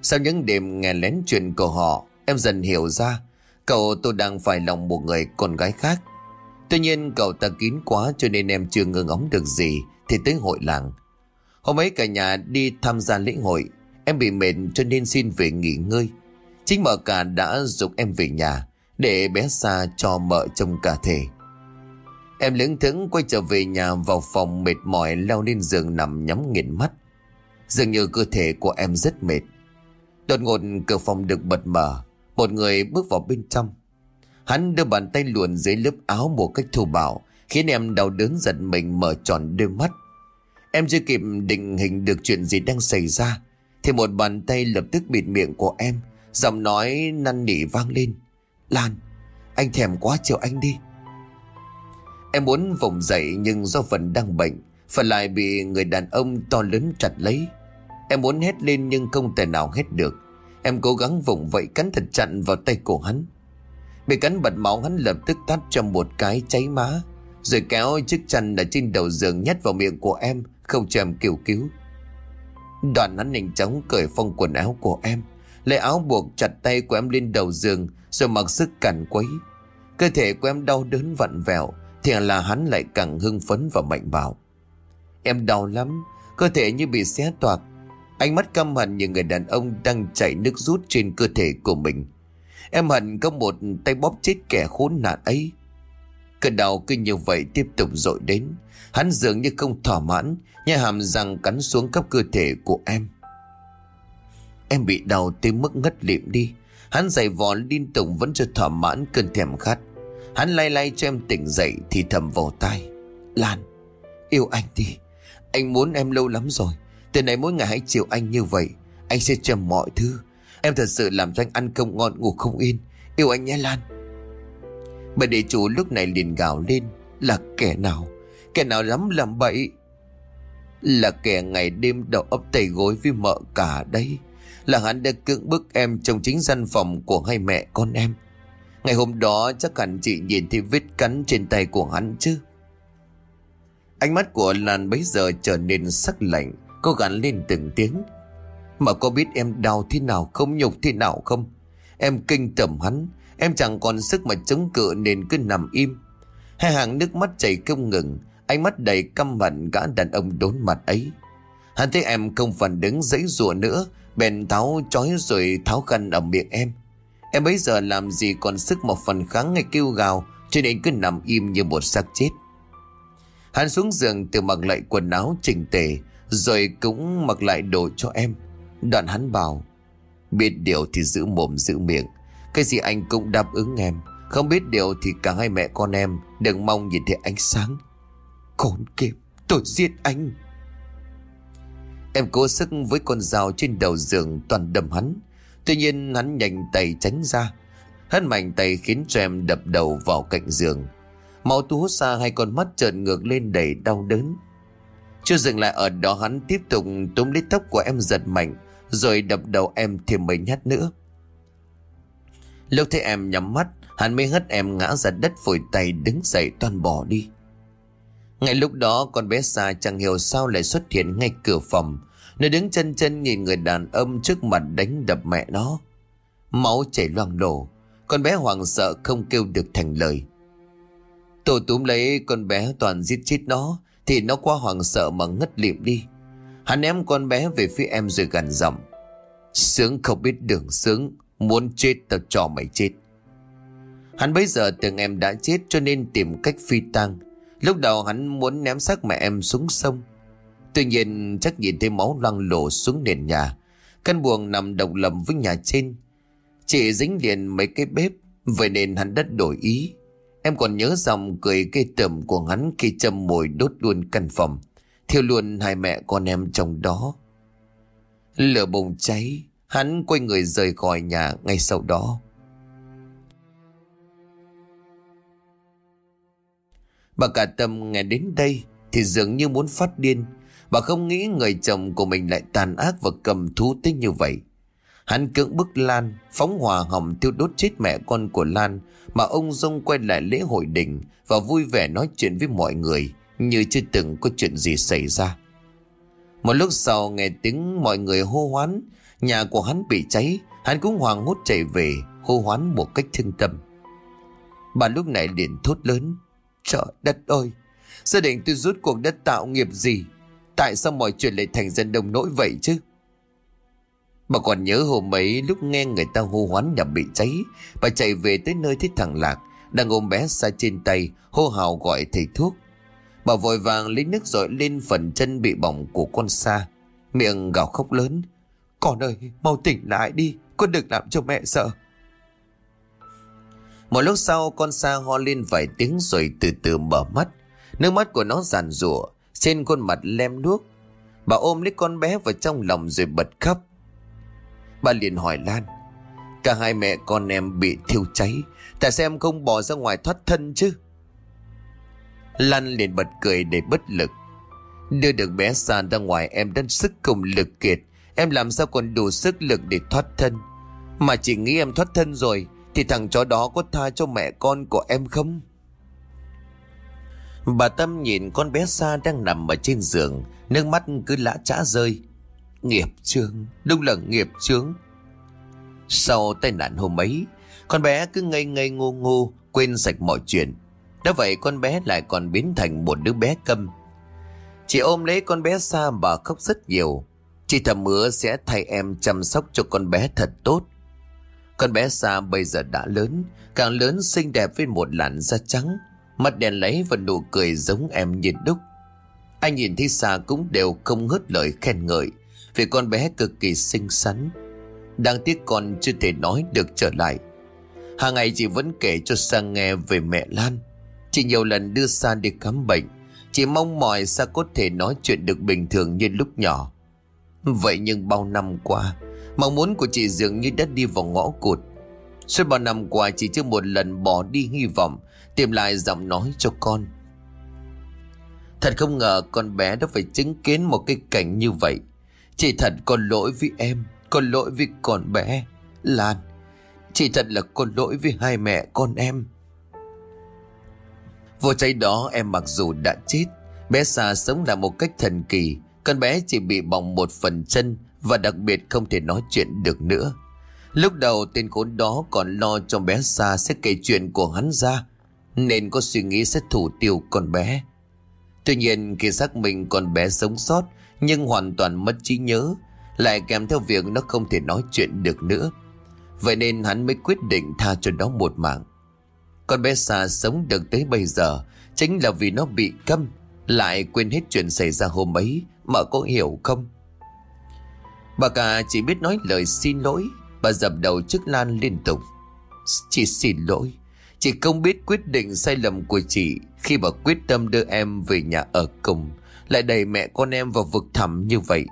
Sau những đêm nghe lén chuyện của họ, em dần hiểu ra cậu tôi đang phải lòng một người con gái khác. Tuy nhiên cậu ta kín quá cho nên em chưa ngưng ống được gì thì tới hội làng. Hôm ấy cả nhà đi tham gia lễ hội, em bị mệt cho nên xin về nghỉ ngơi. Chính mợ cả đã dục em về nhà để bé xa cho mợ trông cả thể. Em lững thững quay trở về nhà vào phòng mệt mỏi leo lên giường nằm nhắm nghiền mắt. Dường như cơ thể của em rất mệt. Đột ngột cửa phòng được bật mở, một người bước vào bên trong. Hắn đưa bàn tay luồn dưới lớp áo một cách thô bạo, khiến em đau đớn giật mình mở tròn đôi mắt. Em chưa kịp định hình được chuyện gì đang xảy ra, thì một bàn tay lập tức bịt miệng của em, giọng nói năn nỉ vang lên. Lan, anh thèm quá chiều anh đi. Em muốn vùng dậy nhưng do phần đang bệnh, phần lại bị người đàn ông to lớn chặt lấy. Em muốn hét lên nhưng không thể nào hét được. Em cố gắng vùng vậy cắn thật chặn vào tay cổ hắn. Bị cắn bật máu, hắn lập tức tắt cho một cái cháy má. Rồi kéo chiếc chăn ở trên đầu giường nhét vào miệng của em, Không cho em kêu cứu. Đoàn hắn nhanh chóng cởi phong quần áo của em, Lấy áo buộc chặt tay của em lên đầu giường, Rồi mặc sức cằn quấy. Cơ thể của em đau đớn vặn vẹo, Thì là hắn lại càng hưng phấn và mạnh bạo. Em đau lắm, Cơ thể như bị xé toạc. Ánh mắt căm hận như người đàn ông đang chảy nước rút trên cơ thể của mình. Em hận có một tay bóp chết kẻ khốn nạn ấy. Cơn đau cứ như vậy tiếp tục dội đến. Hắn dường như không thỏa mãn Nhà hàm răng cắn xuống khắp cơ thể của em. Em bị đau tới mức ngất lịm đi. Hắn giày vò liên tục vẫn chưa thỏa mãn cơn thèm khát. Hắn lay lay cho em tỉnh dậy thì thầm vào tai. Lan, Yêu anh đi. Anh muốn em lâu lắm rồi. Từ nay mỗi ngày hãy chiều anh như vậy, Anh sẽ cho mọi thứ. Em thật sự làm cho anh ăn không ngon, ngủ không yên. Yêu anh nhé, Lan. Bà địa chủ lúc này liền gào lên, Là kẻ nào? Kẻ nào dám làm bậy? Là kẻ ngày đêm đầu ấp tay gối với mợ cả đây Là hắn đã cưỡng bức em trong chính gian phòng của hai mẹ con em. Ngày hôm đó chắc hẳn chị nhìn thấy vết cắn trên tay của hắn chứ. Ánh mắt của Lan bấy giờ trở nên sắc lạnh, Cô gắn lên từng tiếng. Mà có biết em đau thế nào không, nhục thế nào không? Em kinh tởm hắn, Em chẳng còn sức mà chống cự nên cứ nằm im. Hai hàng nước mắt chảy không ngừng, Ánh mắt đầy căm hận gã đàn ông đốn mặt ấy. Hắn thấy em không phản đứng dãy rùa nữa, Bèn tháo chói rồi tháo khăn ở miệng em. Em bấy giờ làm gì còn sức một phần kháng hay kêu gào, Cho nên cứ nằm im như một xác chết. Hắn xuống giường từ mặc lại quần áo chỉnh tề, Rồi cũng mặc lại đồ cho em. Đoạn hắn bảo, Biết điều thì giữ mồm giữ miệng. Cái gì anh cũng đáp ứng em. Không biết điều thì cả hai mẹ con em Đừng mong nhìn thấy ánh sáng. Khốn kiếp, tôi giết anh. Em cố sức với con dao trên đầu giường toàn đầm hắn. Tuy nhiên hắn nhanh tay tránh ra. Hắn mạnh tay khiến cho em đập đầu vào cạnh giường. Máu tú xa hai con mắt trợn ngược lên đầy đau đớn. Chưa dừng lại ở đó, hắn tiếp tục túm lấy tóc của em giật mạnh. Rồi đập đầu em thêm mấy nhát nữa. Lúc thấy em nhắm mắt, Hắn mới hất em ngã ra đất phổi tay đứng dậy toàn bỏ đi. Ngay lúc đó, con bé xa chẳng hiểu sao lại xuất hiện ngay cửa phòng. Nó đứng chân chân nhìn người đàn ông trước mặt đánh đập mẹ nó. Máu chảy loang lổ. Con bé hoảng sợ không kêu được thành lời. Tổ túm lấy con bé toàn giết chết nó, Thì nó quá hoảng sợ mà ngất liệm đi. Hắn ném con bé về phía em rồi gần giọng. Sướng không biết đường sướng Muốn chết tao cho mày chết. Hắn bây giờ tưởng em đã chết cho nên tìm cách phi tang. Lúc đầu hắn muốn ném xác mẹ em xuống sông. Tuy nhiên chắc nhìn thấy máu loang lổ xuống nền nhà. Căn buồng nằm độc lập với nhà trên. Chỉ dính liền mấy cái bếp Vậy nên hắn đất đổi ý. Em còn nhớ dòng cười cây tầm của hắn khi châm mồi đốt luôn căn phòng, thiêu luôn hai mẹ con em trong đó. Lửa bùng cháy, hắn quay người rời khỏi nhà ngay sau đó. Bà cả tâm nghe đến đây thì dường như muốn phát điên. Bà không nghĩ người chồng của mình lại tàn ác và cầm thú tích như vậy. Hắn cưỡng bức Lan, phóng hỏa hỏng tiêu đốt chết mẹ con của Lan mà ông Dung quay lại lễ hội đình và vui vẻ nói chuyện với mọi người như chưa từng có chuyện gì xảy ra. Một lúc sau nghe tiếng mọi người hô hoán, nhà của hắn bị cháy, hắn cũng hoàng hốt chạy về, hô hoán một cách thương tâm. Bà lúc này liền thốt lớn, trời đất ơi, gia đình tôi rút cuộc đất tạo nghiệp gì? Tại sao mọi chuyện lại thành dân đông nỗi vậy chứ? Bà còn nhớ hôm ấy lúc nghe người ta hô hoán nhà bị cháy Bà chạy về tới nơi thấy thằng Lạc Đang ôm bé xa trên tay Hô hào gọi thầy thuốc Bà vội vàng lấy nước dội lên phần chân bị bỏng của con sa. Miệng gào khóc lớn. Con ơi, mau tỉnh lại đi, Con đừng làm cho mẹ sợ. Một lúc sau, con sa ho lên vài tiếng rồi từ từ mở mắt. Nước mắt của nó giàn rủa Trên khuôn mặt lem nước Bà ôm lấy con bé vào trong lòng rồi bật khóc. Bà liền hỏi Lan, Cả hai mẹ con em bị thiêu cháy Tại sao em không bỏ ra ngoài thoát thân chứ? Lan liền bật cười để bất lực. Đưa được bé sàn ra ngoài em đã sức cùng lực kiệt. Em làm sao còn đủ sức lực để thoát thân? Mà chỉ nghĩ em thoát thân rồi Thì thằng chó đó có tha cho mẹ con của em không? Bà Tâm nhìn con bé Sa đang nằm ở trên giường Nước mắt cứ lã chã rơi. Nghiệp chướng, đúng là nghiệp chướng. Sau tai nạn hôm ấy, con bé cứ ngây ngây ngô ngô, quên sạch mọi chuyện. Đã vậy con bé lại còn biến thành một đứa bé câm. Chị ôm lấy con bé xa bà khóc rất nhiều. Chị thầm hứa sẽ thay em chăm sóc cho con bé thật tốt. Con bé xa bây giờ đã lớn, càng lớn xinh đẹp với một làn da trắng, mặt đèn lấy và nụ cười giống em nhiệt đúc. Anh nhìn thấy xa cũng đều không ngớt lời khen ngợi vì con bé cực kỳ xinh xắn. Đáng tiếc con chưa thể nói được trở lại. Hàng ngày chị vẫn kể cho Sang nghe về mẹ Lan. Chị nhiều lần đưa Sa đi khám bệnh. Chị mong mỏi Sa có thể nói chuyện được bình thường như lúc nhỏ. Vậy nhưng bao năm qua, mong muốn của chị dường như đã đi vào ngõ cụt. Suốt bao năm qua chị chưa một lần bỏ đi hy vọng tìm lại giọng nói cho con. Thật không ngờ con bé đã phải chứng kiến một cái cảnh như vậy. Chị thật có lỗi với em, có lỗi với con bé. Lan, chị thật là có lỗi với hai mẹ con em. Vụ cháy đó em mặc dù đã chết, bé Sa sống là một cách thần kỳ. Con bé chỉ bị bỏng một phần chân và đặc biệt không thể nói chuyện được nữa. Lúc đầu tên khốn đó còn lo cho bé Sa sẽ kể chuyện của hắn ra, nên có suy nghĩ sẽ thủ tiêu con bé. Tuy nhiên khi xác mình con bé sống sót nhưng hoàn toàn mất trí nhớ, lại kèm theo việc nó không thể nói chuyện được nữa. Vậy nên hắn mới quyết định tha cho nó một mạng. Con bé xa sống được tới bây giờ chính là vì nó bị câm, lại quên hết chuyện xảy ra hôm ấy, mà có hiểu không? Bà cả chỉ biết nói lời xin lỗi, bà dập đầu trước Lan liên tục. Chị xin lỗi, chị không biết quyết định sai lầm của chị khi bà quyết tâm đưa em về nhà ở cùng, lại đẩy mẹ con em vào vực thẳm như vậy.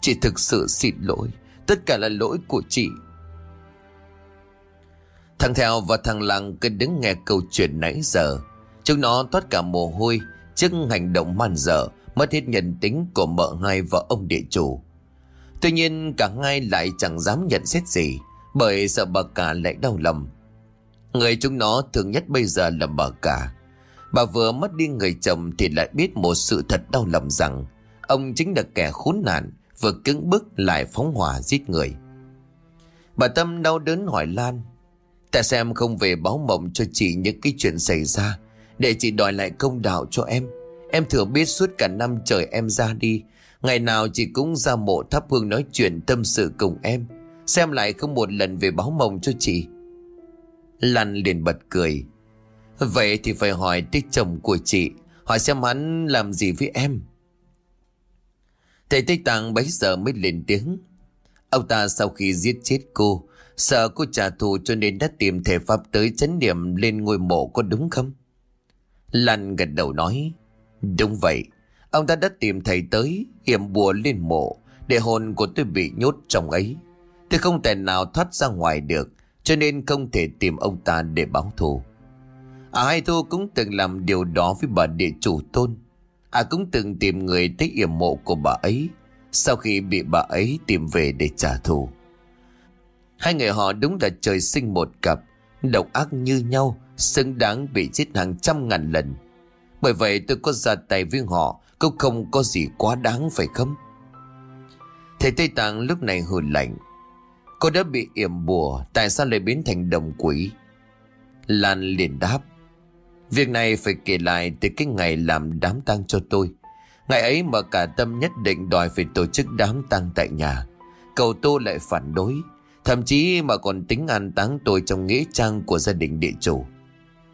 Chị thực sự xin lỗi, tất cả là lỗi của chị. Thằng Theo và thằng Lăng cứ đứng nghe câu chuyện nãy giờ. Chúng nó toát cả mồ hôi trước hành động man dở, mất hết nhân tính của mợ hai và ông địa chủ. Tuy nhiên cả hai lại chẳng dám nhận xét gì, bởi sợ bà cả lại đau lòng. Người chúng nó thường nhất bây giờ là bà cả. Bà vừa mất đi người chồng thì lại biết một sự thật đau lòng rằng ông chính là kẻ khốn nạn, vừa cứng bức lại phóng hỏa giết người. Bà Tâm đau đớn hỏi Lan Tại xem em không về báo mộng cho chị những cái chuyện xảy ra. Để chị đòi lại công đạo cho em. Em thừa biết suốt cả năm trời em ra đi. Ngày nào chị cũng ra mộ thắp hương nói chuyện tâm sự cùng em. Xem lại không một lần về báo mộng cho chị. Lan liền bật cười. Vậy thì phải hỏi tới chồng của chị. Hỏi xem hắn làm gì với em. Thầy Tây Tạng bấy giờ mới lên tiếng. Ông ta sau khi giết chết cô Sợ cô trả thù cho nên đã tìm thể pháp tới chấn điểm lên ngôi mộ có đúng không? Lan gật đầu nói, Đúng vậy. Ông ta đã tìm thầy tới, Hiểm bùa lên mộ, Để hồn của tôi bị nhốt trong ấy. Tôi không thể nào thoát ra ngoài được, Cho nên không thể tìm ông ta để báo thù. À hai thu cũng từng làm điều đó với bà địa chủ tôn À cũng từng tìm người tới yểm mộ của bà ấy. Sau khi bị bà ấy tìm về để trả thù Hai người họ đúng là trời sinh một cặp, Độc ác như nhau, Xứng đáng bị giết hàng trăm ngàn lần. Bởi vậy tôi có ra tay với họ, Cũng không có gì quá đáng phải không? Thầy Tây Tạng lúc này hừ lạnh. Cô đã bị yểm bùa, Tại sao lại biến thành đồng quỷ? Lan liền đáp. Việc này phải kể lại từ cái ngày làm đám tang cho tôi. Ngày ấy mà cả tâm nhất định đòi phải tổ chức đám tang tại nhà. Cầu Tô lại phản đối. Thậm chí mà còn tính an táng tôi trong nghĩa trang của gia đình địa chủ.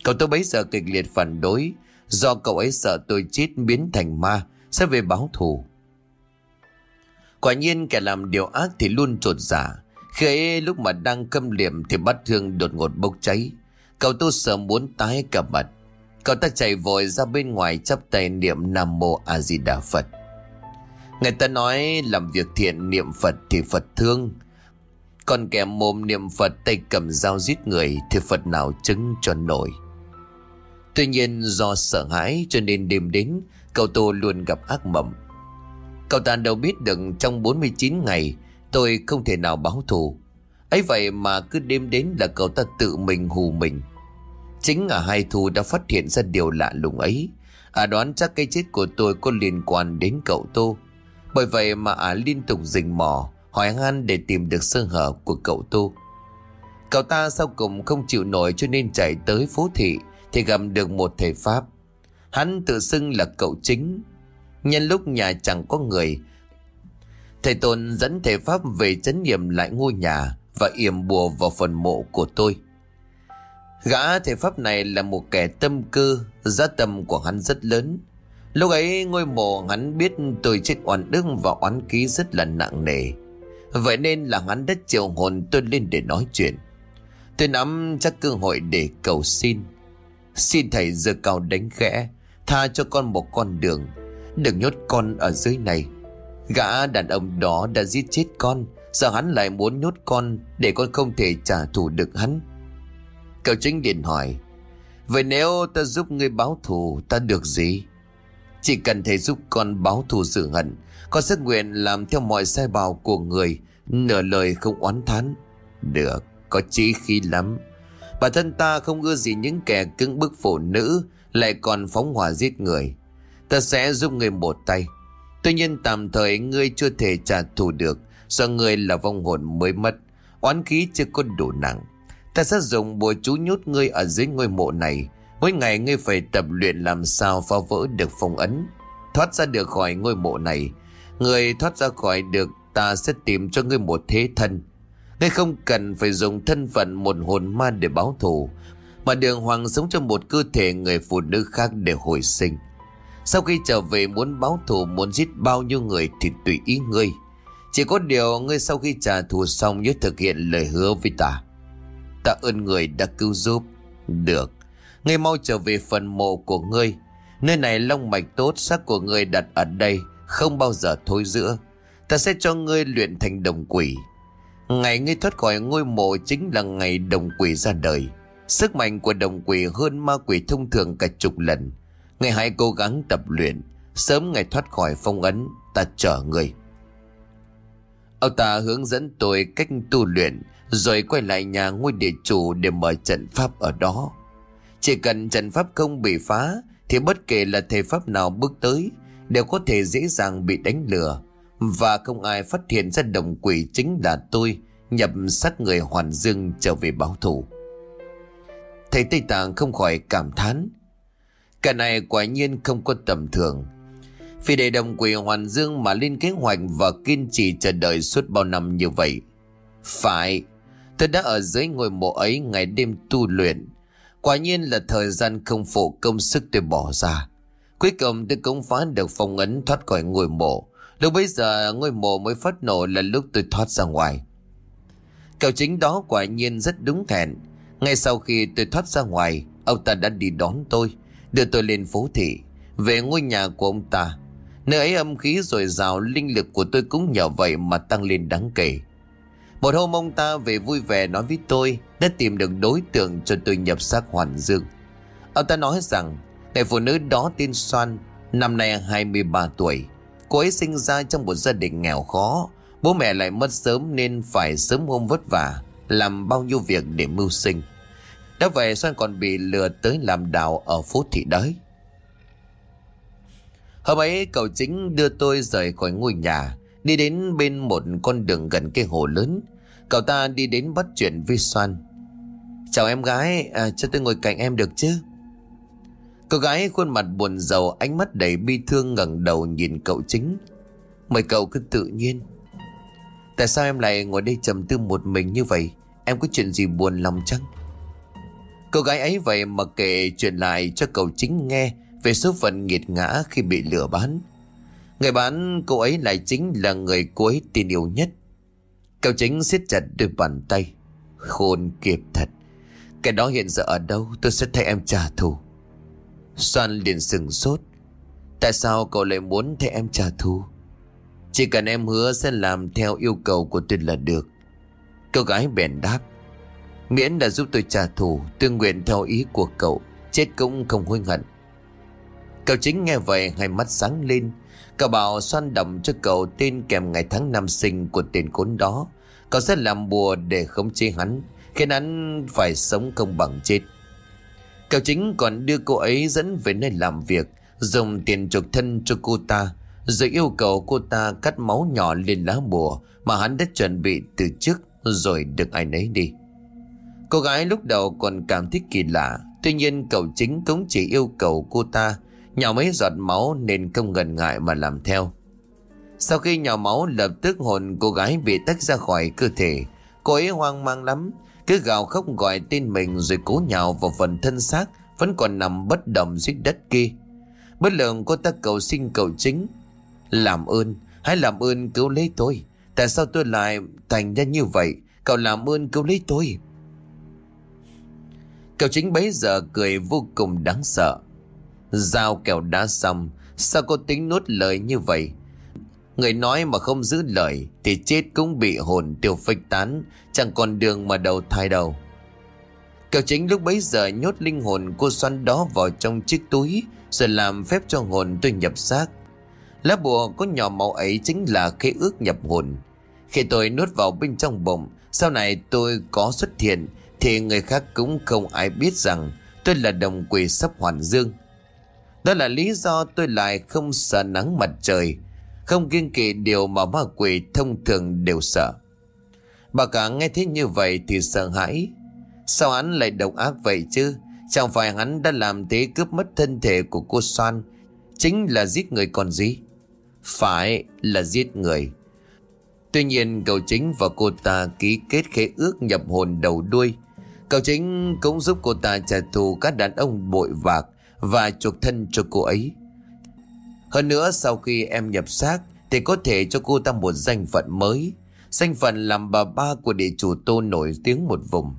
Cậu tôi bấy giờ kịch liệt phản đối do cậu ấy sợ tôi chết biến thành ma sẽ về báo thù. Quả nhiên kẻ làm điều ác thì luôn trột giả. Dạ. Khi ấy lúc mà đang câm liệm thì bắt thương đột ngột bốc cháy. Cậu tôi sợ muốn tái cả mặt. Cậu ta chạy vội ra bên ngoài chắp tay niệm Nam Mô A Di Đà Phật. Người ta nói làm việc thiện niệm Phật thì Phật thương, còn kẻ mồm niệm Phật tay cầm dao giết người Thì Phật nào chứng cho nổi. Tuy nhiên do sợ hãi cho nên đêm đến, Cậu Tô luôn gặp ác mộng. Cậu ta đâu biết được trong 49 ngày, Tôi không thể nào báo thù. Ấy vậy mà cứ đêm đến là cậu ta tự mình hù mình. Chính ở hai thù đã phát hiện ra điều lạ lùng ấy. À đoán chắc cái chết của tôi có liên quan đến cậu Tô. Bởi vậy mà à liên tục rình mò hỏi han để tìm được sơ hở của cậu tu. Cậu ta sau cùng không chịu nổi cho nên chạy tới phố thị thì gặp được một thầy Pháp. Hắn tự xưng là cậu chính. Nhân lúc nhà chẳng có người, Thầy Tôn dẫn thầy Pháp về chấn niệm lại ngôi nhà Và yểm bùa vào phần mộ của tôi Gã thầy Pháp này là một kẻ tâm cơ, Giá tâm của hắn rất lớn Lúc ấy ngôi mộ hắn biết tôi chết oan đức và oán ký rất là nặng nề Vậy nên là hắn đã triệu hồn tôi lên để nói chuyện. Tôi nắm chắc cơ hội để cầu xin. Xin thầy giờ cao đánh khẽ, Tha cho con một con đường. Đừng nhốt con ở dưới này. Gã đàn ông đó đã giết chết con, Giờ hắn lại muốn nhốt con Để con không thể trả thù được hắn. Cậu chính điện hỏi, Vậy nếu ta giúp ngươi báo thù, Ta được gì? Chỉ cần thầy giúp con báo thù sự hận con sẽ nguyện làm theo mọi sai bảo của người, Nửa lời không oán thán. Được, Có chí khí lắm. Bản thân ta không ưa gì những kẻ cứng bức phụ nữ, Lại còn phóng hỏa giết người. Ta sẽ giúp người một tay. Tuy nhiên tạm thời ngươi chưa thể trả thù được, Do ngươi là vong hồn mới mất. Oán khí chưa có đủ nặng. Ta sẽ dùng bùa chú nhốt ngươi ở dưới ngôi mộ này. Mỗi ngày ngươi phải tập luyện làm sao phá vỡ được phong ấn, Thoát ra được khỏi ngôi mộ này. Người thoát ra khỏi được, Ta sẽ tìm cho ngươi một thế thân. Ngươi không cần phải dùng thân phận một hồn ma để báo thù, Mà đường hoàng sống trong một cơ thể người phụ nữ khác để hồi sinh. Sau khi trở về muốn báo thù, muốn giết bao nhiêu người thì tùy ý ngươi. Chỉ có điều ngươi sau khi trả thù xong nhớ thực hiện lời hứa với ta. Ta ơn người đã cứu giúp. Được. Ngươi mau trở về phần mộ của ngươi. Nơi này long mạch tốt, xác của ngươi đặt ở đây. Không bao giờ thối giữa. Ta sẽ cho ngươi luyện thành đồng quỷ. Ngày ngươi thoát khỏi ngôi mộ chính là ngày đồng quỷ ra đời. Sức mạnh của đồng quỷ hơn ma quỷ thông thường cả chục lần. Ngày hãy cố gắng tập luyện. Sớm ngày thoát khỏi phong ấn, Ta chờ người Ông ta hướng dẫn tôi cách tu luyện, Rồi quay lại nhà ngôi địa chủ để mở trận pháp ở đó. Chỉ cần trận pháp không bị phá, Thì bất kể là thầy pháp nào bước tới Đều có thể dễ dàng bị đánh lừa. Và không ai phát hiện ra đồng quỷ chính là tôi, Nhập xác người Hoàn Dương trở về báo thù. Thầy Tây Tạng không khỏi cảm thán. Cả này quả nhiên không có tầm thường. Vì để đồng quỷ Hoàn Dương mà lên kế hoạch Và kiên trì chờ đợi suốt bao năm như vậy. Phải, Tôi đã ở dưới ngôi mộ ấy ngày đêm tu luyện. Quả nhiên là thời gian không phụ công sức tôi bỏ ra. Cuối cùng tôi cũng phá được phong ấn thoát khỏi ngôi mộ Lúc bấy giờ ngôi mộ mới phát nổ là lúc tôi thoát ra ngoài. Cậu chính đó quả nhiên rất đúng thẹn. Ngay sau khi tôi thoát ra ngoài, ông ta đã đi đón tôi, đưa tôi lên phố thị, về ngôi nhà của ông ta. Nơi ấy âm khí rồi rào linh lực của tôi cũng nhờ vậy mà tăng lên đáng kể. Một hôm ông ta về vui vẻ nói với tôi đã tìm được đối tượng cho tôi nhập xác hoàn dương. Ông ta nói rằng người phụ nữ đó tên Soan, năm nay 23 tuổi. Cô ấy sinh ra trong một gia đình nghèo khó. Bố mẹ lại mất sớm nên phải sớm hôm vất vả Làm bao nhiêu việc để mưu sinh. Đã vậy Soan còn bị lừa tới làm đào ở phố thị đới. Hôm ấy cậu chính đưa tôi rời khỏi ngôi nhà Đi đến bên một con đường gần cái hồ lớn. Cậu ta đi đến bắt chuyện với Soan. Chào em gái, à, cho tôi ngồi cạnh em được chứ? Cô gái khuôn mặt buồn rầu, ánh mắt đầy bi thương ngẩng đầu nhìn cậu chính. Mời cậu cứ tự nhiên. Tại sao em lại ngồi đây trầm tư một mình như vậy? Em có chuyện gì buồn lòng chăng? Cô gái ấy vậy mà kể chuyện lại cho cậu chính nghe Về số phận nghiệt ngã khi bị lừa bán. Người bán cô ấy lại chính là người cuối tin yêu nhất. Cậu chính siết chặt đôi bàn tay. Khôn kịp thật. Cái đó hiện giờ ở đâu? Tôi sẽ thay em trả thù. Soan liền sừng sốt. Tại sao cậu lại muốn thấy em trả thù? Chỉ cần em hứa sẽ làm theo yêu cầu của tôi là được. Cô gái bèn đáp. Miễn là giúp tôi trả thù Tôi nguyện theo ý của cậu, Chết cũng không hối hận. Cậu chính nghe vậy, hai mắt sáng lên. Cậu bảo xoan đậm cho cậu tên kèm ngày tháng năm sinh của tên khốn đó. Cậu sẽ làm bùa để khống chế hắn, Khiến hắn phải sống không bằng chết. Cậu chính còn đưa cô ấy dẫn về nơi làm việc, Dùng tiền chuộc thân cho cô ta, Rồi yêu cầu cô ta cắt máu nhỏ lên lá bùa Mà hắn đã chuẩn bị từ trước Rồi được ai nấy đi. Cô gái lúc đầu còn cảm thấy kỳ lạ, Tuy nhiên cậu chính cũng chỉ yêu cầu cô ta Nhỏ mấy giọt máu nên không ngần ngại mà làm theo. Sau khi nhỏ máu, lập tức hồn cô gái bị tách ra khỏi cơ thể. Cô ấy hoang mang lắm cứ gào khóc gọi tên mình rồi cố nhào vào phần thân xác, Vẫn còn nằm bất động dưới đất kia. Bất lượng cô ta cầu xin cầu chính. Làm ơn, Hãy làm ơn cứu lấy tôi. Tại sao tôi lại thành ra như vậy? Cậu làm ơn cứu lấy tôi. Cậu chính bấy giờ cười vô cùng đáng sợ. Giao kẹo đã xong, Sao cô tính nuốt lời như vậy? Người nói mà không giữ lời Thì chết cũng bị hồn tiêu phách tán, Chẳng còn đường mà đầu thai đầu Kiều chính lúc bấy giờ nhốt linh hồn cô xoăn đó vào trong chiếc túi, Rồi làm phép cho hồn tôi nhập xác. Lá bùa có nhỏ màu ấy chính là khế ước nhập hồn. Khi tôi nuốt vào bên trong bụng, Sau này tôi có xuất hiện, Thì người khác cũng không ai biết rằng Tôi là đồng quỷ sắp hoàn dương. Đó là lý do tôi lại không sợ nắng mặt trời không kiêng kỵ điều mà ma quỷ thông thường đều sợ. Bà cả nghe thấy như vậy thì sợ hãi. Sao hắn lại độc ác vậy chứ? Chẳng phải hắn đã làm thế cướp mất thân thể của cô Soan, Chính là giết người còn gì? Phải là giết người. Tuy nhiên, cậu chính và cô ta ký kết khế ước nhập hồn đầu đuôi. Cậu chính cũng giúp cô ta trả thù các đàn ông bội vạc Và chuộc thân cho cô ấy. Hơn nữa, sau khi em nhập xác, Thì có thể cho cô ta một danh phận mới. Danh phận làm bà ba của địa chủ tô nổi tiếng một vùng.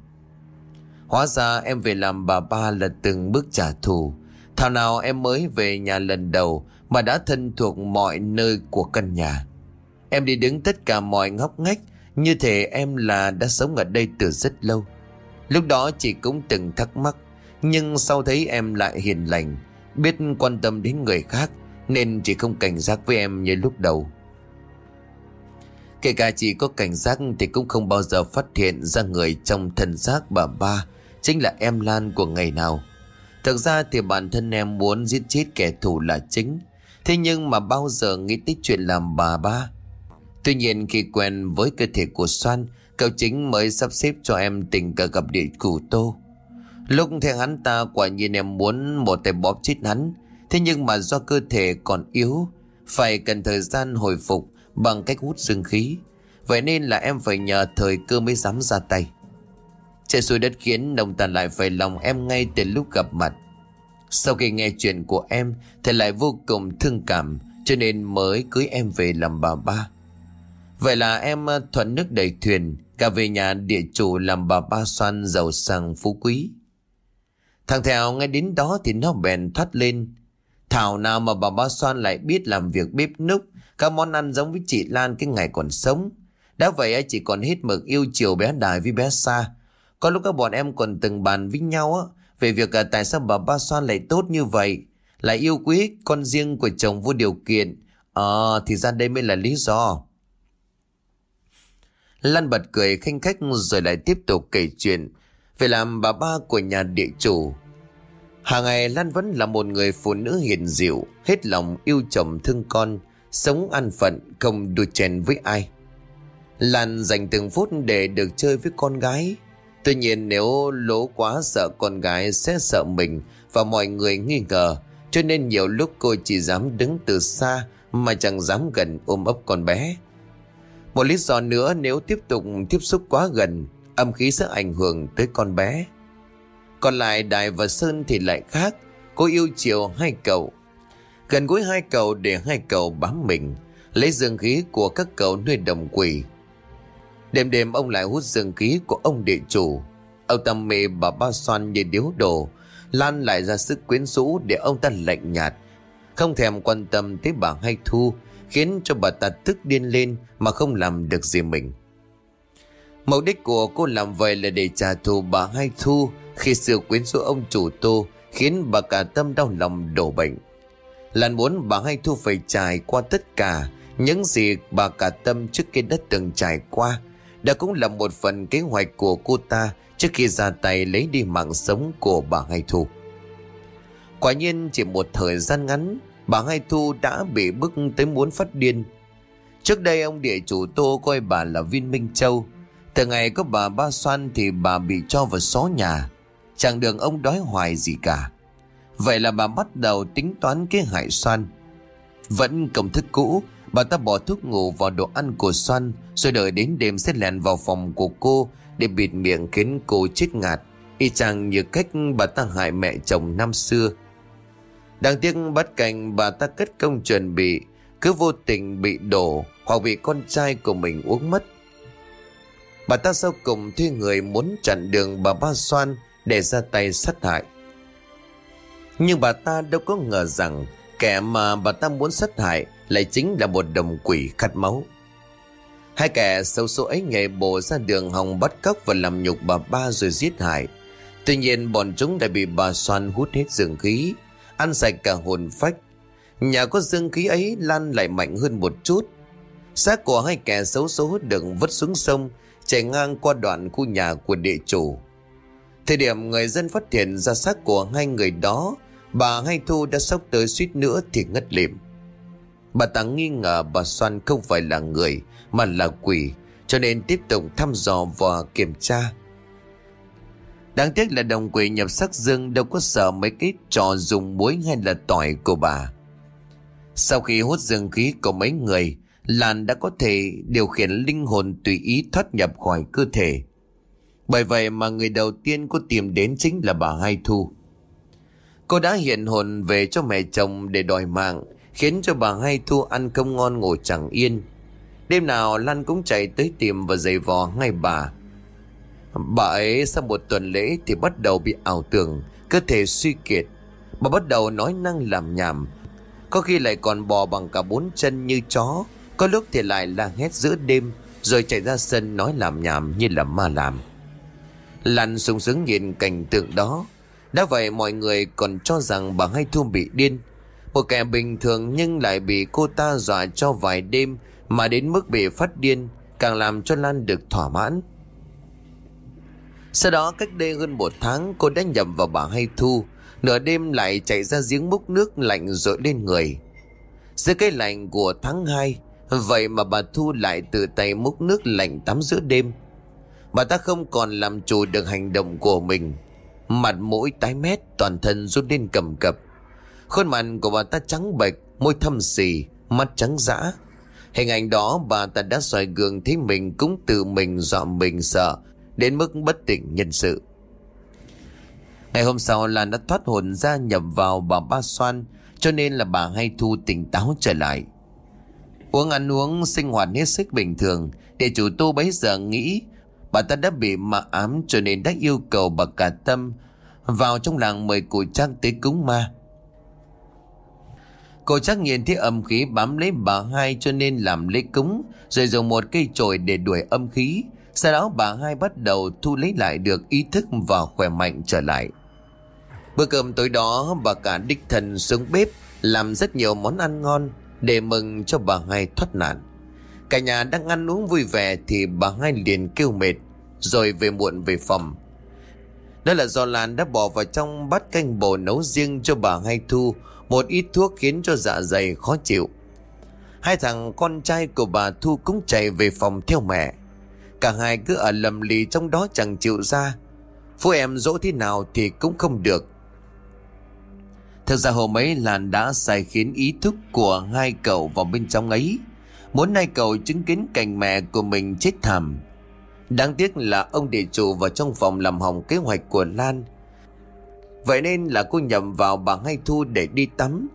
Hóa ra em về làm bà ba là từng bước trả thù. Thảo nào em mới về nhà lần đầu Mà đã thân thuộc mọi nơi của căn nhà. Em đi đứng tất cả mọi ngóc ngách, Như thể em là đã sống ở đây từ rất lâu. Lúc đó chị cũng từng thắc mắc, Nhưng sau thấy em lại hiền lành, Biết quan tâm đến người khác nên chị không cảnh giác với em như lúc đầu. Kể cả chị có cảnh giác Thì cũng không bao giờ phát hiện ra người trong thân xác bà ba Chính là em Lan của ngày nào. Thực ra thì bản thân em muốn giết chết kẻ thù là chính. Thế nhưng mà bao giờ nghĩ tới chuyện làm bà ba? Tuy nhiên khi quen với cơ thể của Soan, Cậu chính mới sắp xếp cho em tình cờ gặp địa cụ tô. Lúc theo hắn ta quả nhiên em muốn một tay bóp chết hắn Thế nhưng mà do cơ thể còn yếu, Phải cần thời gian hồi phục bằng cách hút dương khí. Vậy nên là em phải nhờ thời cơ mới dám ra tay. Trời xuôi đất khiến đồng tàn lại phải lòng em ngay từ lúc gặp mặt. Sau khi nghe chuyện của em, Thầy lại vô cùng thương cảm, Cho nên mới cưới em về làm bà ba. Vậy là em thuận nước đầy thuyền, Cả về nhà địa chủ làm bà ba xoan giàu sang phú quý. Thằng thèo nghe đến đó thì nó bèn thoát lên Thảo nào mà bà ba Soan lại biết làm việc bếp núc, Các món ăn giống với chị Lan cái ngày còn sống. Đã vậy chị chỉ còn hết mực yêu chiều bé Đài với bé Sa. Có lúc các bọn em còn từng bàn với nhau á, Về việc tại sao bà ba Soan lại tốt như vậy. Lại yêu quý con riêng của chồng vô điều kiện. Ờ thì ra đây mới là lý do. Lan bật cười khinh khách rồi lại tiếp tục kể chuyện về làm bà ba của nhà địa chủ. Hàng ngày Lan vẫn là một người phụ nữ hiền dịu, hết lòng yêu chồng thương con, sống an phận, không đùa chèn với ai. Lan dành từng phút để được chơi với con gái. Tuy nhiên nếu lố quá sợ con gái sẽ sợ mình và mọi người nghi ngờ, cho nên nhiều lúc cô chỉ dám đứng từ xa mà chẳng dám gần ôm ấp con bé. Một lý do nữa nếu tiếp tục tiếp xúc quá gần, âm khí sẽ ảnh hưởng tới con bé. Còn lại Đại và Sơn thì lại khác, cô yêu chiều hai cậu. Gần gũi hai cậu để hai cậu bám mình, lấy dương khí của các cậu nuôi đồng quỷ. Đêm đêm ông lại hút dương khí của ông địa chủ. Ông tâm mê bà ba xoan như điếu đồ, lan lại ra sức quyến rũ để ông ta lạnh nhạt. Không thèm quan tâm tới bà hay thu, khiến cho bà ta tức điên lên mà không làm được gì mình. Mục đích của cô làm vậy là để trả thù bà Hai Thu khi sự quyến rũ ông chủ tô khiến bà cả tâm đau lòng đổ bệnh. Lan muốn bà Hai Thu phải trải qua tất cả, những gì bà cả tâm trước kia đất từng trải qua. Đó cũng là một phần kế hoạch của cô ta trước khi ra tay lấy đi mạng sống của bà Hai Thu. Quả nhiên chỉ một thời gian ngắn, Bà Hai Thu đã bị bức tới muốn phát điên Trước đây ông địa chủ Tô coi bà là viên Minh Châu từ ngày có bà Ba Xoan thì bà bị cho vào xó nhà. Chẳng đường ông đói hoài gì cả. Vậy là bà bắt đầu tính toán cái hại xoan. Vẫn công thức cũ, Bà ta bỏ thuốc ngủ vào đồ ăn của xoan, Rồi đợi đến đêm sẽ lèn vào phòng của cô Để bịt miệng khiến cô chết ngạt. Y chang như cách bà ta hại mẹ chồng năm xưa. Đáng tiếc bắt cảnh bà ta cất công chuẩn bị, Cứ vô tình bị đổ Hoặc bị con trai của mình uống mất. Bà ta sau cùng thuê người muốn chặn đường bà ba xoan Để ra tay sát hại. Nhưng bà ta đâu có ngờ rằng Kẻ mà bà ta muốn sát hại Lại chính là một đồng quỷ khát máu. Hai kẻ xấu số ấy nhảy bộ ra đường hòng bắt cóc và làm nhục bà ba rồi giết hại. Tuy nhiên, bọn chúng đã bị bà xoan hút hết dương khí, Ăn sạch cả hồn phách. Nhà có dương khí ấy, lan lại mạnh hơn một chút. Xác của hai kẻ xấu số được vứt xuống sông Chạy ngang qua đoạn khu nhà của địa chủ. Thời điểm người dân phát hiện ra xác của hai người đó Bà Hai Thu đã sốc tới suýt nữa thì ngất lịm. Bà ta nghi ngờ bà Xoan không phải là người Mà là quỷ Cho nên tiếp tục thăm dò và kiểm tra. Đáng tiếc là đồng quỷ nhập sắc dương đâu có sợ mấy cái trò dùng muối hay là tỏi của bà. Sau khi hút dương khí của mấy người, Lan đã có thể điều khiển linh hồn tùy ý thoát nhập khỏi cơ thể. Bởi vậy mà người đầu tiên cô tìm đến chính là bà Hai Thu. Cô đã hiện hồn về cho mẹ chồng để đòi mạng, khiến cho bà Hai Thu ăn không ngon ngủ chẳng yên. Đêm nào Lan cũng chạy tới tìm và giày vò ngay bà. Bà ấy sau một tuần lễ thì bắt đầu bị ảo tưởng, cơ thể suy kiệt. Bà bắt đầu nói năng làm nhảm, có khi lại còn bò bằng cả bốn chân như chó, có lúc thì lại la hét giữa đêm, rồi chạy ra sân nói làm nhảm như là ma làm. Lan sung sướng nhìn cảnh tượng đó, đã vậy mọi người còn cho rằng bà Hai Thu bị điên. Một kẻ bình thường nhưng lại bị cô ta dọa cho vài đêm mà đến mức bị phát điên, càng làm cho Lan được thỏa mãn. Sau đó cách đây hơn một tháng cô đã nhầm vào bà Hay Thu Nửa đêm lại chạy ra giếng múc nước lạnh rội lên người Giữa cái lạnh của tháng 2 Vậy mà bà Thu lại tự tay múc nước lạnh tắm giữa đêm. Bà ta không còn làm chủ được hành động của mình. Mặt mũi tái mét, toàn thân rút lên cầm cập. Khuôn mặt của bà ta trắng bệch, Môi thâm xì, Mắt trắng dã. Hình ảnh đó bà ta đã xoay gương thấy mình cũng tự mình dọa mình sợ, Đến mức bất tỉnh nhân sự. Ngày hôm sau Lan đã thoát hồn ra nhập vào bà Ba Xoan, Cho nên là bà hay thu tỉnh táo trở lại. Uống ăn uống sinh hoạt hết sức bình thường. Để chủ tu bấy giờ nghĩ, Bà ta đã bị mạ ám cho nên đã yêu cầu bà cả tâm Vào trong làng mời cụ trang tới cúng ma. Cô chắc nhìn thấy âm khí bám lấy bà hai cho nên làm lễ cúng, Rồi dùng một cây chổi để đuổi âm khí. Sau đó bà hai bắt đầu thu lấy lại được ý thức và khỏe mạnh trở lại. Bữa cơm tối đó, bà cả đích thần xuống bếp, làm rất nhiều món ăn ngon để mừng cho bà hai thoát nạn. Cả nhà đang ăn uống vui vẻ thì bà hai liền kêu mệt, rồi về muộn về phòng. Đó là do Lan đã bỏ vào trong bát canh bồ nấu riêng cho bà hai thu, một ít thuốc khiến cho dạ dày khó chịu. Hai thằng con trai của bà Thu cũng chạy về phòng theo mẹ. Cả hai cứ ở lầm lì trong đó chẳng chịu ra Phú em dỗ thế nào thì cũng không được Thực ra hôm ấy Lan đã sai khiến ý thức của hai cậu vào bên trong ấy Muốn hai cậu chứng kiến cảnh mẹ của mình chết thảm Đáng tiếc là ông địa chủ vào trong phòng làm hỏng kế hoạch của Lan Vậy nên là cô nhầm vào bà Hai Thu để đi tắm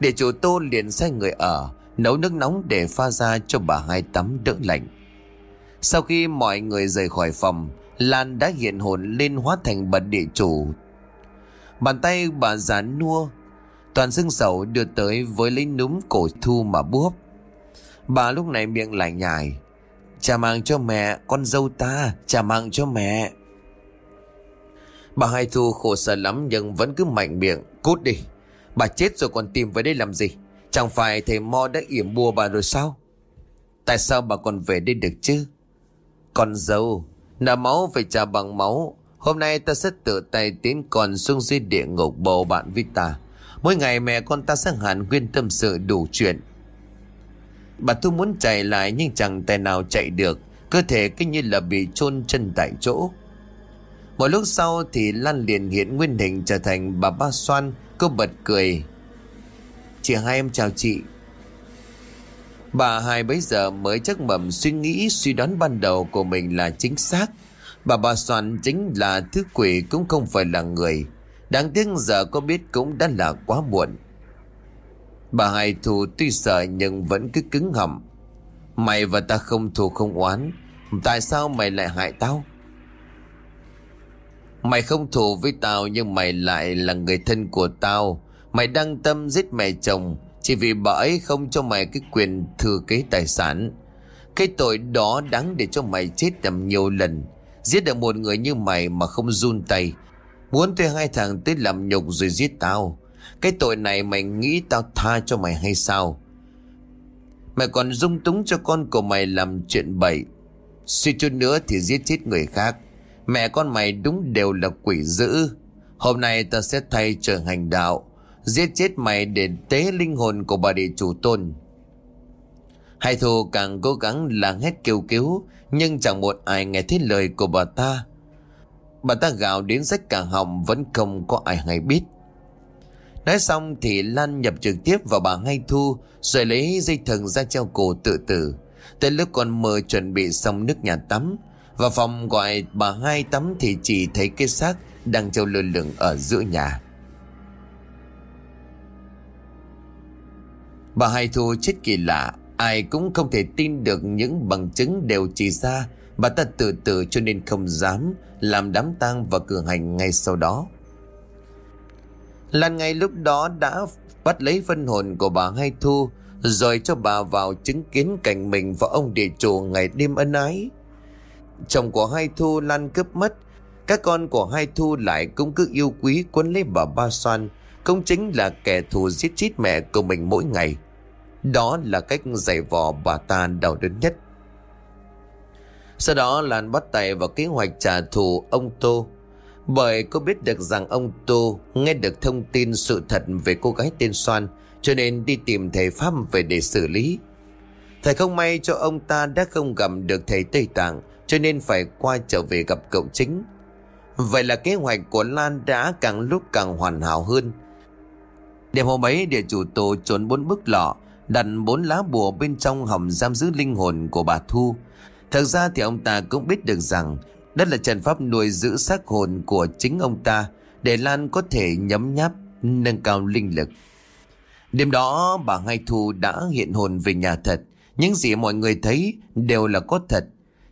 Địa chủ Tô liền sai người ở nấu nước nóng để pha ra cho bà hai tắm đỡ lạnh. Sau khi mọi người rời khỏi phòng, Lan đã hiện hồn lên hóa thành bà địa chủ. Bàn tay bà già nua, toàn xương sầu đưa tới với lấy núm cổ thu mà búp Bà lúc này miệng lại nhài. trả mang cho mẹ, con dâu ta, trả mang cho mẹ. Bà hai thu khổ sở lắm nhưng vẫn cứ mạnh miệng. Cút đi, bà chết rồi còn tìm về đây làm gì? Chẳng phải thầy Mo đã yểm bùa bà rồi sao? Tại sao bà còn về đây được chứ? Con dâu, nợ máu phải trả bằng máu. Hôm nay ta sẽ tự tay tiến con xuống dưới địa ngục bầu bạn với ta. Mỗi ngày mẹ con ta sẽ hàn nguyên tâm sự đủ chuyện. Bà Thu muốn chạy lại nhưng chẳng tài nào chạy được. Cơ thể cứ như là bị chôn chân tại chỗ. Một lúc sau thì Lan liền hiện nguyên hình trở thành bà Ba Xoan, Cô bật cười Chị hai em chào chị Bà hai bấy giờ mới chắc mầm suy nghĩ, suy đoán ban đầu của mình là chính xác Bà bà Xoan chính là thứ quỷ cũng không phải là người. Đáng tiếc giờ có biết cũng đã là quá muộn. Bà hai thù tuy sợ nhưng vẫn cứ cứng hầm Mày và ta không thù không oán, Tại sao mày lại hại tao? Mày không thù với tao nhưng mày lại là người thân của tao. Mày đang tâm giết mẹ chồng, Chỉ vì bà ấy không cho mày cái quyền thừa kế tài sản. Cái tội đó đáng để cho mày chết tầm nhiều lần. Giết được một người như mày mà không run tay. Muốn thuê hai thằng tới làm nhục rồi giết tao. Cái tội này mày nghĩ tao tha cho mày hay sao? Mày còn dung túng cho con của mày làm chuyện bậy. Suy chút nữa thì giết chết người khác. Mẹ con mày đúng đều là quỷ dữ. Hôm nay ta sẽ thay trở hành đạo. Giết chết mày để tế linh hồn của bà địa chủ tôn. Hai thù càng cố gắng làng hết kêu cứu, Nhưng chẳng một ai nghe thấy lời của bà ta. Bà ta gào đến rách cả họng, Vẫn không có ai hay biết. Nói xong thì Lan nhập trực tiếp vào bà Hai Thu, Rồi lấy dây thừng ra treo cổ tự tử. Tới lúc con mơ chuẩn bị xong nước nhà tắm, Vào phòng gọi bà Hai tắm thì chỉ thấy cái xác Đang treo lơ lửng ở giữa nhà. Bà Hai Thu chết kỳ lạ Ai cũng không thể tin được những bằng chứng đều chỉ ra. Bà ta tự tử cho nên không dám Làm đám tang và cử hành ngay sau đó. Lan ngay lúc đó đã bắt lấy phân hồn của bà Hai Thu, Rồi cho bà vào chứng kiến cảnh mình và ông địa chủ ngày đêm ân ái. Chồng của Hai Thu Lan cướp mất, Các con của Hai Thu lại cũng cứ yêu quý quấn lấy bà Ba Soan Cũng chính là kẻ thù giết chết mẹ của mình mỗi ngày. Đó là cách giải vò bà ta đau đớn nhất Sau đó Lan bắt tay vào kế hoạch trả thù ông Tô bởi cô biết được rằng ông Tô nghe được thông tin sự thật về cô gái tên Soan, cho nên đi tìm thầy Pháp về để xử lý. Thầy không may cho ông ta đã không gặp được thầy Tây Tạng, cho nên phải qua trở về gặp cậu chính. Vậy là kế hoạch của Lan đã càng lúc càng hoàn hảo hơn. Đêm hôm ấy, địa chủ tổ trốn bốn bức lọ đặt bốn lá bùa bên trong hòm giam giữ linh hồn của bà Thu. Thật ra thì ông ta cũng biết được rằng đó là trận pháp nuôi giữ xác hồn của chính ông ta để Lan có thể nhấm nháp, nâng cao linh lực. Đêm đó bà Hai Thu đã hiện hồn về nhà thật. Những gì mọi người thấy đều là có thật.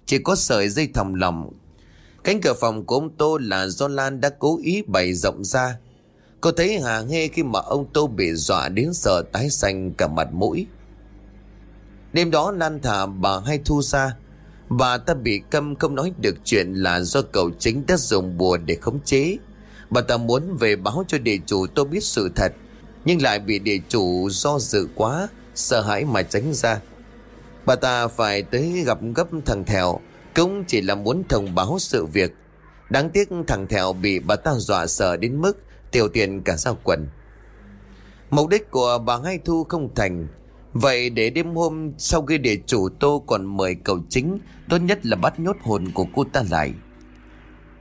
Chỉ có sợi dây thòng lòng. Cánh cửa phòng của ông Tô là do Lan đã cố ý bày rộng ra. Cô thấy hà hê khi mà ông Tô bị dọa đến sợ tái xanh cả mặt mũi. Đêm đó Lan thả bà Hai Thu ra Bà ta bị câm không nói được chuyện là do cậu chính đã dùng bùa để khống chế. Bà ta muốn về báo cho địa chủ tôi biết sự thật, nhưng lại bị địa chủ do dự quá, sợ hãi mà tránh ra. Bà ta phải tới gặp gấp thằng Thèo, cũng chỉ là muốn thông báo sự việc. Đáng tiếc thằng Thèo bị bà ta dọa sợ đến mức tiêu tiền cả giao quần. Mục đích của bà Hai Thu không thành, Vậy để đêm hôm sau khi địa chủ tô còn mời cậu chính Tốt nhất là bắt nhốt hồn của cô ta lại.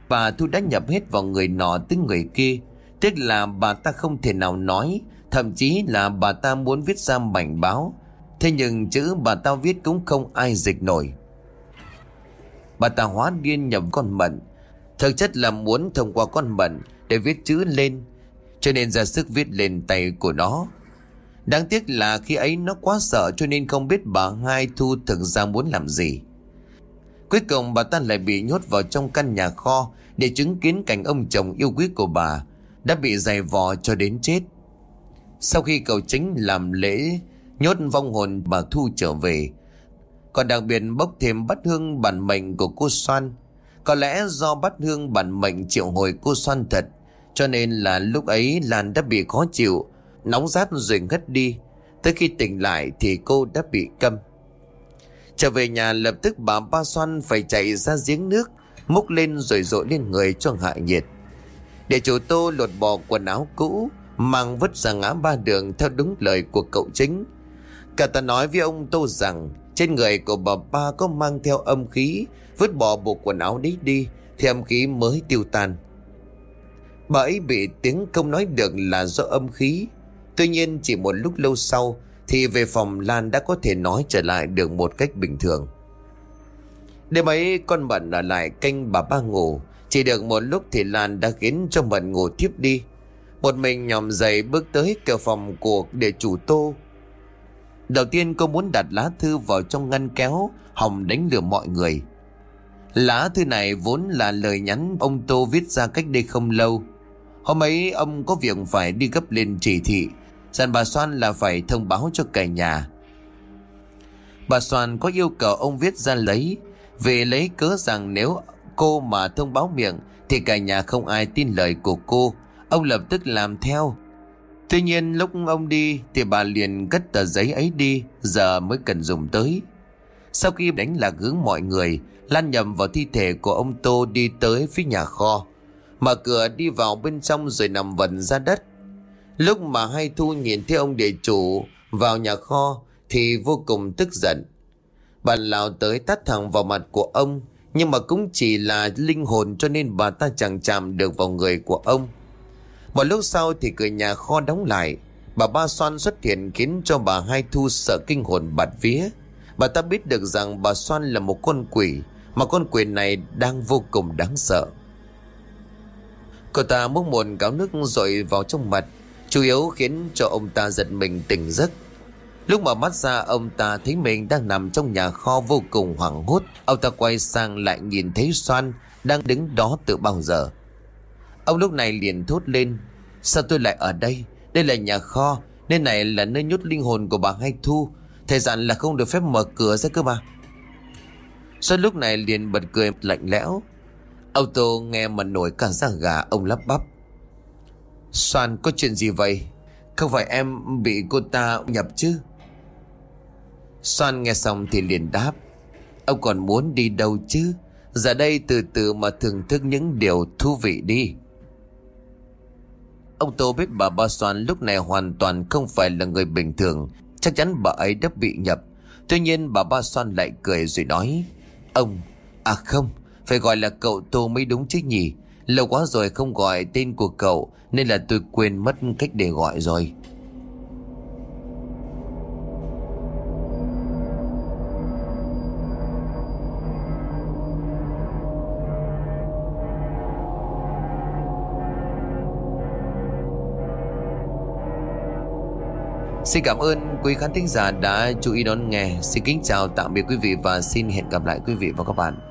Bà Thu đã nhập hết vào người nọ tới người kia Tức là bà ta không thể nào nói Thậm chí là bà ta muốn viết ra mảnh báo. Thế nhưng chữ bà ta viết cũng không ai dịch nổi. Bà ta hóa điên nhập con mận. Thực chất là muốn thông qua con mận để viết chữ lên Cho nên ra sức viết lên tay của nó Đáng tiếc là khi ấy nó quá sợ cho nên không biết bà hai Thu thực ra muốn làm gì. Cuối cùng bà ta lại bị nhốt vào trong căn nhà kho để chứng kiến cảnh ông chồng yêu quý của bà đã bị giày vò cho đến chết. Sau khi cầu chính làm lễ nhốt vong hồn bà Thu trở về, còn đặc biệt bốc thêm bát hương bản mệnh của cô Soan. Có lẽ do bát hương bản mệnh triệu hồi cô Soan thật, cho nên là lúc ấy Lan đã bị khó chịu, Nóng rát rồi ngất đi. Tới khi tỉnh lại thì cô đã bị câm. Trở về nhà, lập tức bà Ba Xoan phải chạy ra giếng nước, Múc lên rồi rội lên người cho hạ nhiệt. Để chủ tô lột bỏ quần áo cũ, Mang vứt ra ngã ba đường theo đúng lời của cậu chính. Cả ta nói với ông Tô rằng, Trên người của bà ba có mang theo âm khí, Vứt bỏ bộ quần áo đấy đi, Thì âm khí mới tiêu tan. Bà ấy bị tiếng không nói được là do âm khí. Tuy nhiên chỉ một lúc lâu sau Thì về phòng Lan đã có thể nói trở lại được một cách bình thường. Đêm ấy, con Mận ở lại canh bà ba ngủ. Chỉ được một lúc thì Lan đã khiến cho Mận ngủ tiếp đi. Một mình nhòm dậy bước tới cửa phòng của để chủ tô. Đầu tiên cô muốn đặt lá thư vào trong ngăn kéo, Hòng đánh lừa mọi người. Lá thư này vốn là lời nhắn ông Tô viết ra cách đây không lâu. Hôm ấy, ông có việc phải đi gấp lên chỉ thị. Dặn bà Soan là phải thông báo cho cả nhà. Bà Soan có yêu cầu ông viết ra lấy, về lấy cớ rằng nếu cô mà thông báo miệng, Thì cả nhà không ai tin lời của cô. Ông lập tức làm theo. Tuy nhiên, lúc ông đi, Thì bà liền cất tờ giấy ấy đi, Giờ mới cần dùng tới. Sau khi đánh lạc hướng mọi người, Lan nhầm vào thi thể của ông Tô đi tới phía nhà kho. Mở cửa đi vào bên trong rồi nằm vần ra đất Lúc mà hai thu nhìn thấy ông địa chủ vào nhà kho thì vô cùng tức giận. Bà lão tới tắt thẳng vào mặt của ông, nhưng mà cũng chỉ là linh hồn cho nên bà ta chẳng chạm được vào người của ông. Một lúc sau thì cửa nhà kho đóng lại. Bà ba Xoan xuất hiện khiến cho bà hai thu sợ kinh hồn bạt vía. Bà ta biết được rằng bà Xoan là một con quỷ, mà con quỷ này đang vô cùng đáng sợ. Cô ta múc một gáo nước rồi vào trong mặt, Chủ yếu khiến cho ông ta giật mình tỉnh giấc. Lúc mở mắt ra, ông ta thấy mình đang nằm trong nhà kho vô cùng hoảng hốt. Ông ta quay sang lại nhìn thấy Soan đang đứng đó từ bao giờ. Ông lúc này liền thốt lên, Sao tôi lại ở đây? Đây là nhà kho Nên này là nơi nhốt linh hồn của bà Hai Thu. Thầy dặn là không được phép mở cửa ra cơ mà. Soan lúc này liền bật cười lạnh lẽo. Ông Tô nghe mà nổi cả da gà ông lắp bắp. Soan có chuyện gì vậy? Không phải em bị cô ta nhập chứ? Soan nghe xong thì liền đáp. Ông còn muốn đi đâu chứ? Giờ đây từ từ mà thưởng thức những điều thú vị đi. Ông Tô biết bà Ba Soan lúc này hoàn toàn không phải là người bình thường. Chắc chắn bà ấy đã bị nhập. Tuy nhiên bà Ba Soan lại cười rồi nói Ông, à không, phải gọi là cậu Tô mới đúng chứ nhỉ? Lâu quá rồi không gọi tên của cậu, Nên là tôi quên mất cách để gọi rồi. Xin cảm ơn quý khán thính giả đã chú ý đón nghe. Xin kính chào, tạm biệt quý vị và xin hẹn gặp lại quý vị và các bạn.